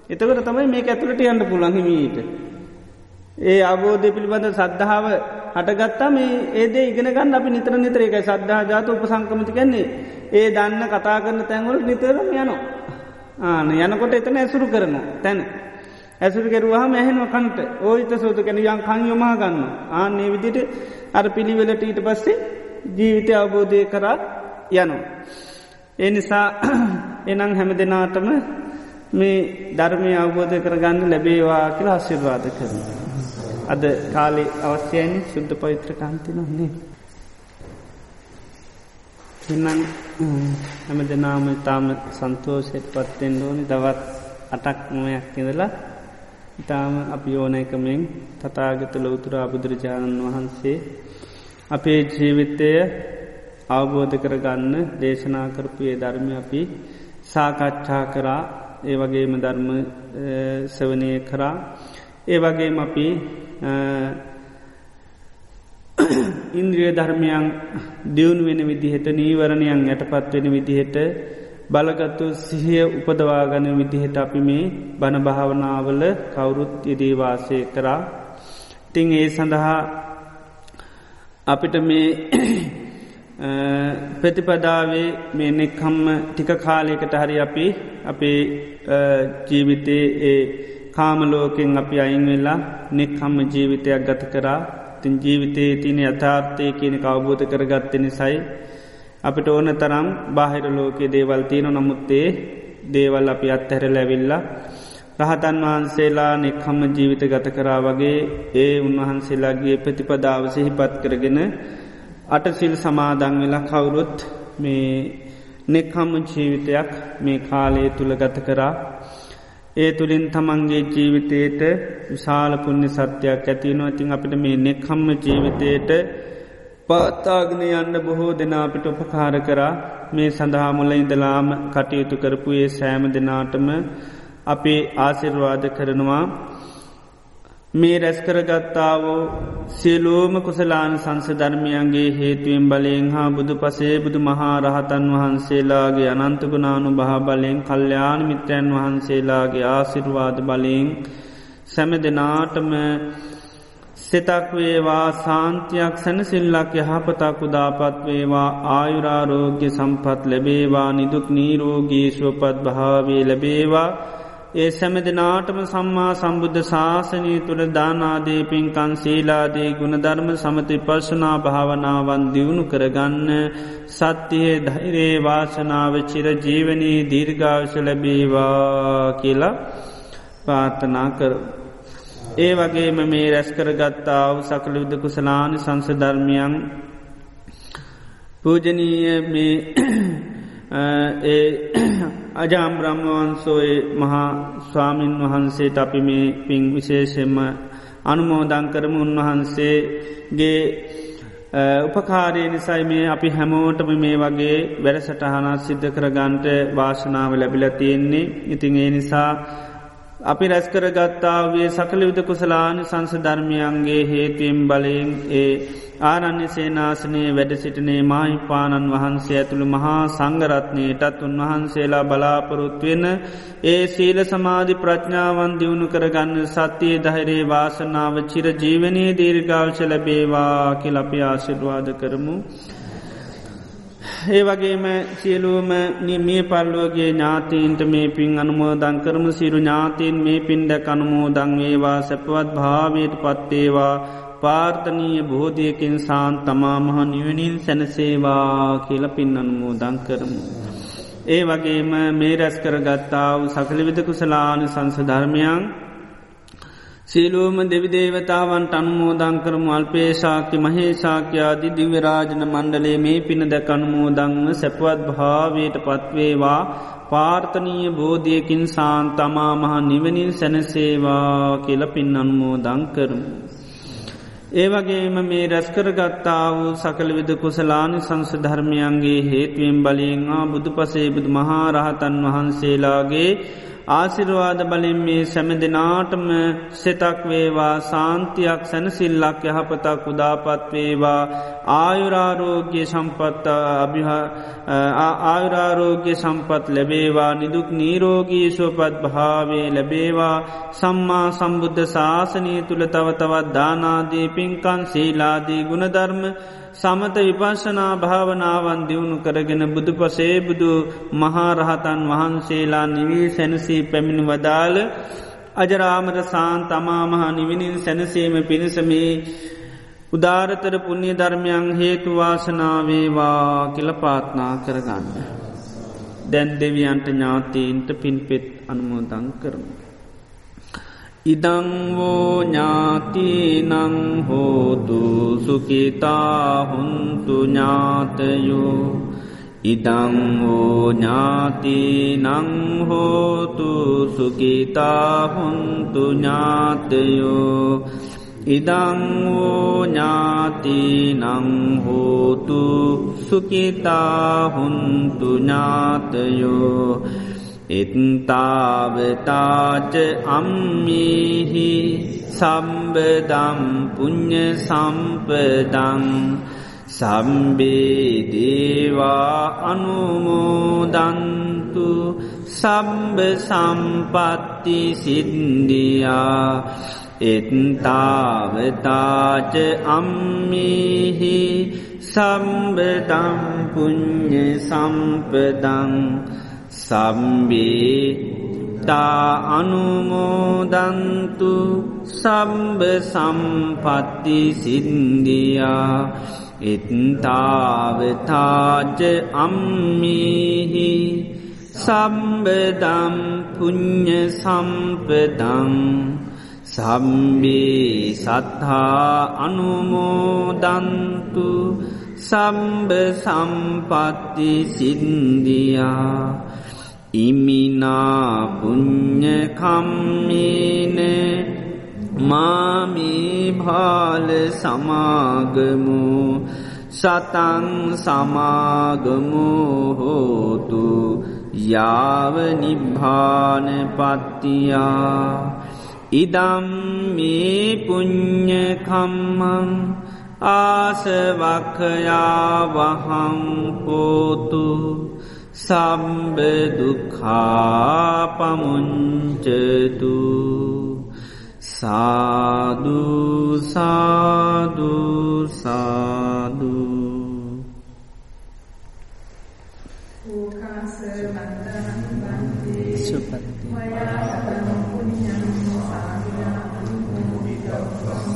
එතකට තමයි මේ ඇතුළට යන්න පුළන්හිමීට. ඒ අවබෝධය පිළිබඳ සද්ධාව හටගත්තා මේ ඒදේ ඉගෙන ගන්න අපි නිතර නිතර එකයි සද්ධා ජාත උපසංකමති කන්නේ ඒ දන්න කතා කරන තැන්වල නිතරම යනවා. ආන යනකොට එතන ඇසුරු කරනවා තැන. ඇසුරු කෙරුවහම ඇහෙනව කන්ට ඕහිත සෝතු කැන යන් කං යොමා ගන්න. ආන්නේ විදිට අර පිළිවෙලට ඊට පස්සේ ජීවිතය අවබෝධය කරා යනවා. ඒ නිසා එනං හැම දෙනාටම මේ ධර්මය අවබෝධ කරගන්න ලැබේවා කියලා අස්්‍යවාද කරන. අද කාලෙ අවස්්‍යයන ශුද්ධ පවිත්‍ර කාන්ති නොන්නේ. එන්නන් හැම දෙනාම ඉතාම සන්තෝෂෙත් පත්තෙන් ඕනි දවත් අටක් නොයක් ඉඳලා ඉතාම අපි ඕනෑකමෙන් තතාගත ලොවතුරා බුදුරජාණන් වහන්සේ අපේ ජීවිතය අවබෝධ කරගන්න දේශනා කරපුයේ ධර්මය අපි සාකච්ඡා කරා. ඒ වගේම ධර්ම සවනය කරා. ඒ වගේම අපි ඉන්ද්‍රිය ධර්මයන් දියුණු වෙන විදිහට නීවරණයන් යටපත් වෙන විදිහට බලගත්තු සිහිය උපදවාගන විදිහට අපි මේ බණ භාවනාවල කවුරුත් ඉදීවාසය කරා. තිං ඒ සඳහා අපිට මේ ප්‍රතිපදාවේ මේ නෙක්කම්ම ටික කාලයකට හරි අපි අපේ ජීවිතයේ ඒ කාමලෝකෙන් අපි අයින් වෙලා නෙක්කම්ම ජීවිතයක් ගත කරා. තින් ජීවිතයේ තියන යථාර්ථය කියන අවබෝධ කරගත්ත නිසයි අපිට ඕන තරම් බාහිර ලෝකයේ දේවල් තියෙන නමුත්තේ දේවල් අපි අත්හැර ලැවිල්ලා රහතන් වහන්සේලා නෙක්හම්ම ජීවිත ගත කරා වගේ ඒ උන්වහන්සේලාගේ ප්‍රතිපදාව සිහිපත් කරගෙන අටසිල් සමාදං වෙලා කවුරුත් මේ නෙක්හම්ම ජීවිතයක් මේ කාලය තුළ ගත කරා. ඒ තුළින් තමන්ගේ ජීවිතයට විශාලපුුණ්‍ය සත්‍යයක් ඇතිවනවා ඉතින් අපිට මේ නෙක්හම්ම ජීවිතයට පාත්තාගන යන්න බොහෝ දෙනා අපිට උපකාර කරා. මේ සඳහාමුල ඉදලාම කටයුතු කරපුයේ සෑම දෙනාටම අපේ ආසිර්වාද කරනවා. මේ රැස්කරගත්තාවෝ සියලෝම කුසලාන සංස ධර්මයන්ගේ හේතුවෙන් බලයෙන් හා බුදු පසේ බුදු මහා රහතන් වහන්සේලාගේ අනන්තගුණානු බහ බලයෙන් කල්්‍යයාන මිත්‍රයන් වහන්සේලාගේ ආසිර්වාද බලයෙන් සැම දෙනාටම සිතක් වේවා සාන්තියක් සැනසිල්ලක් යහපතක් උදාපත් වේවා ආයුරාරෝග්‍ය සම්පත් ලැබේවා නිදුක් නීරෝගී ශුවපත් භාවේ ලැබේවා. ඒ සැමදිනාටම සම්මා සම්බුද්ධ ශාසනය තුළ දානාදේ පින්කන් සීලාදේ ගුණධර්ම සමති පර්ශනා භාවනාවන් දියුණු කරගන්න සත්‍යයේ ධෛරේ වාසනාව චිර ජීවනී දීර්ගාවශ ලැබේවා කියලා පාර්ථනා කරු. ඒ වගේම මේ රැස්කර ගත්තාව සකළ විද කුසලානි සංසධර්මයන් පූජනීය මේ ඒ අජාම්බ්‍රහ්මවන්සෝයේ මහා ස්වාමීන් වහන්සේට අපි මේ පින් විශේෂෙන්ම අනුමෝදං කරම උන්වහන්සේගේ උපකාරය නිසයි මේ අපි හැමෝටම මේ වගේ වැඩසටහනත් සිද්ධ කරගන්ට වාශනාව ලැබිල තියෙන්නේ ඉතින් ඒ නිසා අපි රැස්කර ගත්තාවේ සකලවිද කුසලාන සංස ධර්මයන්ගේ හේතුවෙන් බලයෙන් ඒ ආරණ්‍ය සේනාසනයේ වැඩ සිටිනේ මාහිපාණන් වහන්සේ ඇතුළු මහා සංගරත්නයටත් උන්වහන්සේලා බලාපොරොත්වෙන ඒ සීල සමාධි ප්‍රඥාවන් දියුණු කරගන්න සත්‍යයේ දහිරේ වාසනාව චිර ජීවනයේ දීර්ගාවශ ලැබේවා කියලපි ආශිර්වාද කරමු. ඒ වගේම සියලුවම මේ පල්ලුවගේ ඥාතීන්ට මේ පින් අනුමෝදං කරම. සිරු ඥාතීන් මේ පින්ඩ අනුමෝදං වේවා. සැපවත් භාවයට පත්තේවා පාර්ථනීය බෝධයකින් සාන් තමා මහ නිවනින් සැනසේවා කියල පින් අනුමෝදං කරමු. ඒ වගේම මේ රැස් කරගත්තාව සකලවිද කුසලාන සංසධර්මයන් සීලුවම දෙවිදේවතාවන්ට අනුමෝදං කරමු අල්පේශාක්‍ය මහේශාකයාදි දිවරාජන මණ්ඩලේ මේ පින දැක අනුමෝදංව සැපවත් භාවයට පත්වේවා පාර්ථනීය බෝධියකින් සාන් තමා මහ නිවනින් සැනසේවා කියල පින් අනුමෝදං කරමු. ඒ වගේම මේ රැස්කරගත්තා වූ සකලවිද කුසලානි සංසධර්මයන්ගේ හේතුවෙන් බලින්ආ බුදු පසේ බුදු මහාරහතන් වහන්සේලාගේ ආසිරවාද බලින් මේ සැම දෙනාටම සෙතක් වේවා සාන්තියක් සැනසිල්ලක් යහපතක් උදාපත් වේවා. ආයුරාරෝග්‍ය සම්පත් ආයුරාරෝග්‍ය සම්පත් ලැබේවා. නිදුක් නීරෝගී ශෝපත් භාවේ ලැබේවා. සම්මා සම්බුද්ධ ශාසනය තුළ තවතවත් දානාදී පින්කන් සීලාදී ගුණධර්ම සමත විපංශනා භාවනාවන් දියුණු කරගෙන බුදු පසේ බුදු මහාරහතන් වහන්සේලා නිවී සැනසී පැමිණි වදාළ අජරාමර සාන් තමාමහා නිවිනින් සැනසීම පිණිසමේ උදාරතර පුුණ්්‍ය ධර්මයන් හේතුවාසනාවේවා කියල පාත්නා කරගන්න. දැන් දෙවියන්ට ඥාතීන්ට පින්පෙත් අනුමෝදං කරමු. ඉදංවෝ ඥාතිනං හෝතු සුකිතාහුන්තු ඥාතයෝ ඉදංවෝ ඥාතිනං හෝතු සුකිතාහුන්තු ඥාතයෝ ඉදංවෝ ඥාතිනං හෝතු සුකිතාහුන්තු ඥාතයෝ එත්තාවතාච අම්මිහි සම්බදම් පුං්ඥ සම්පදං සම්බේදේවා අනුමෝදන්තු සම්බ සම්පත්ති සිද්දියා එත්තාවතාච අම්මිහි සම්බදම් පුං්ඥ සම්පදං සම්බේ තා අනුමෝදන්තු සම්බ සම්පත්ති සින්දියා එත්තාවතාජ අම්මිහි සම්බදම් පුං්ඥ සම්පදං සම්බේ සත්හා අනුමෝදන්තු සම්බ සම්පත්ති සින්දියා ඉමිනා පුං්ඥකම්මේන මාමී භාල සමාගමු සතන් සමාගමු හෝතු යාවනිභාන පත්තියා ඉදම් මේ පුං්ඥකම්මං ආසවකයාවහං පෝතු සම්බදුඛාපමුංචතු සාදු සාදුසාදු සුපත්ති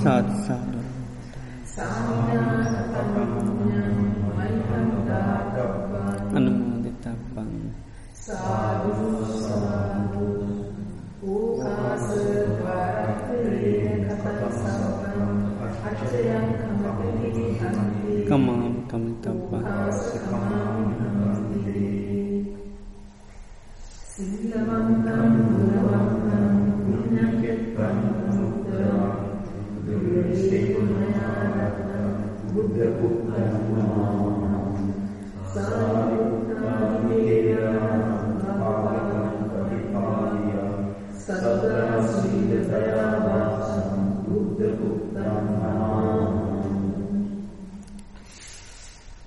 සාත්සාදු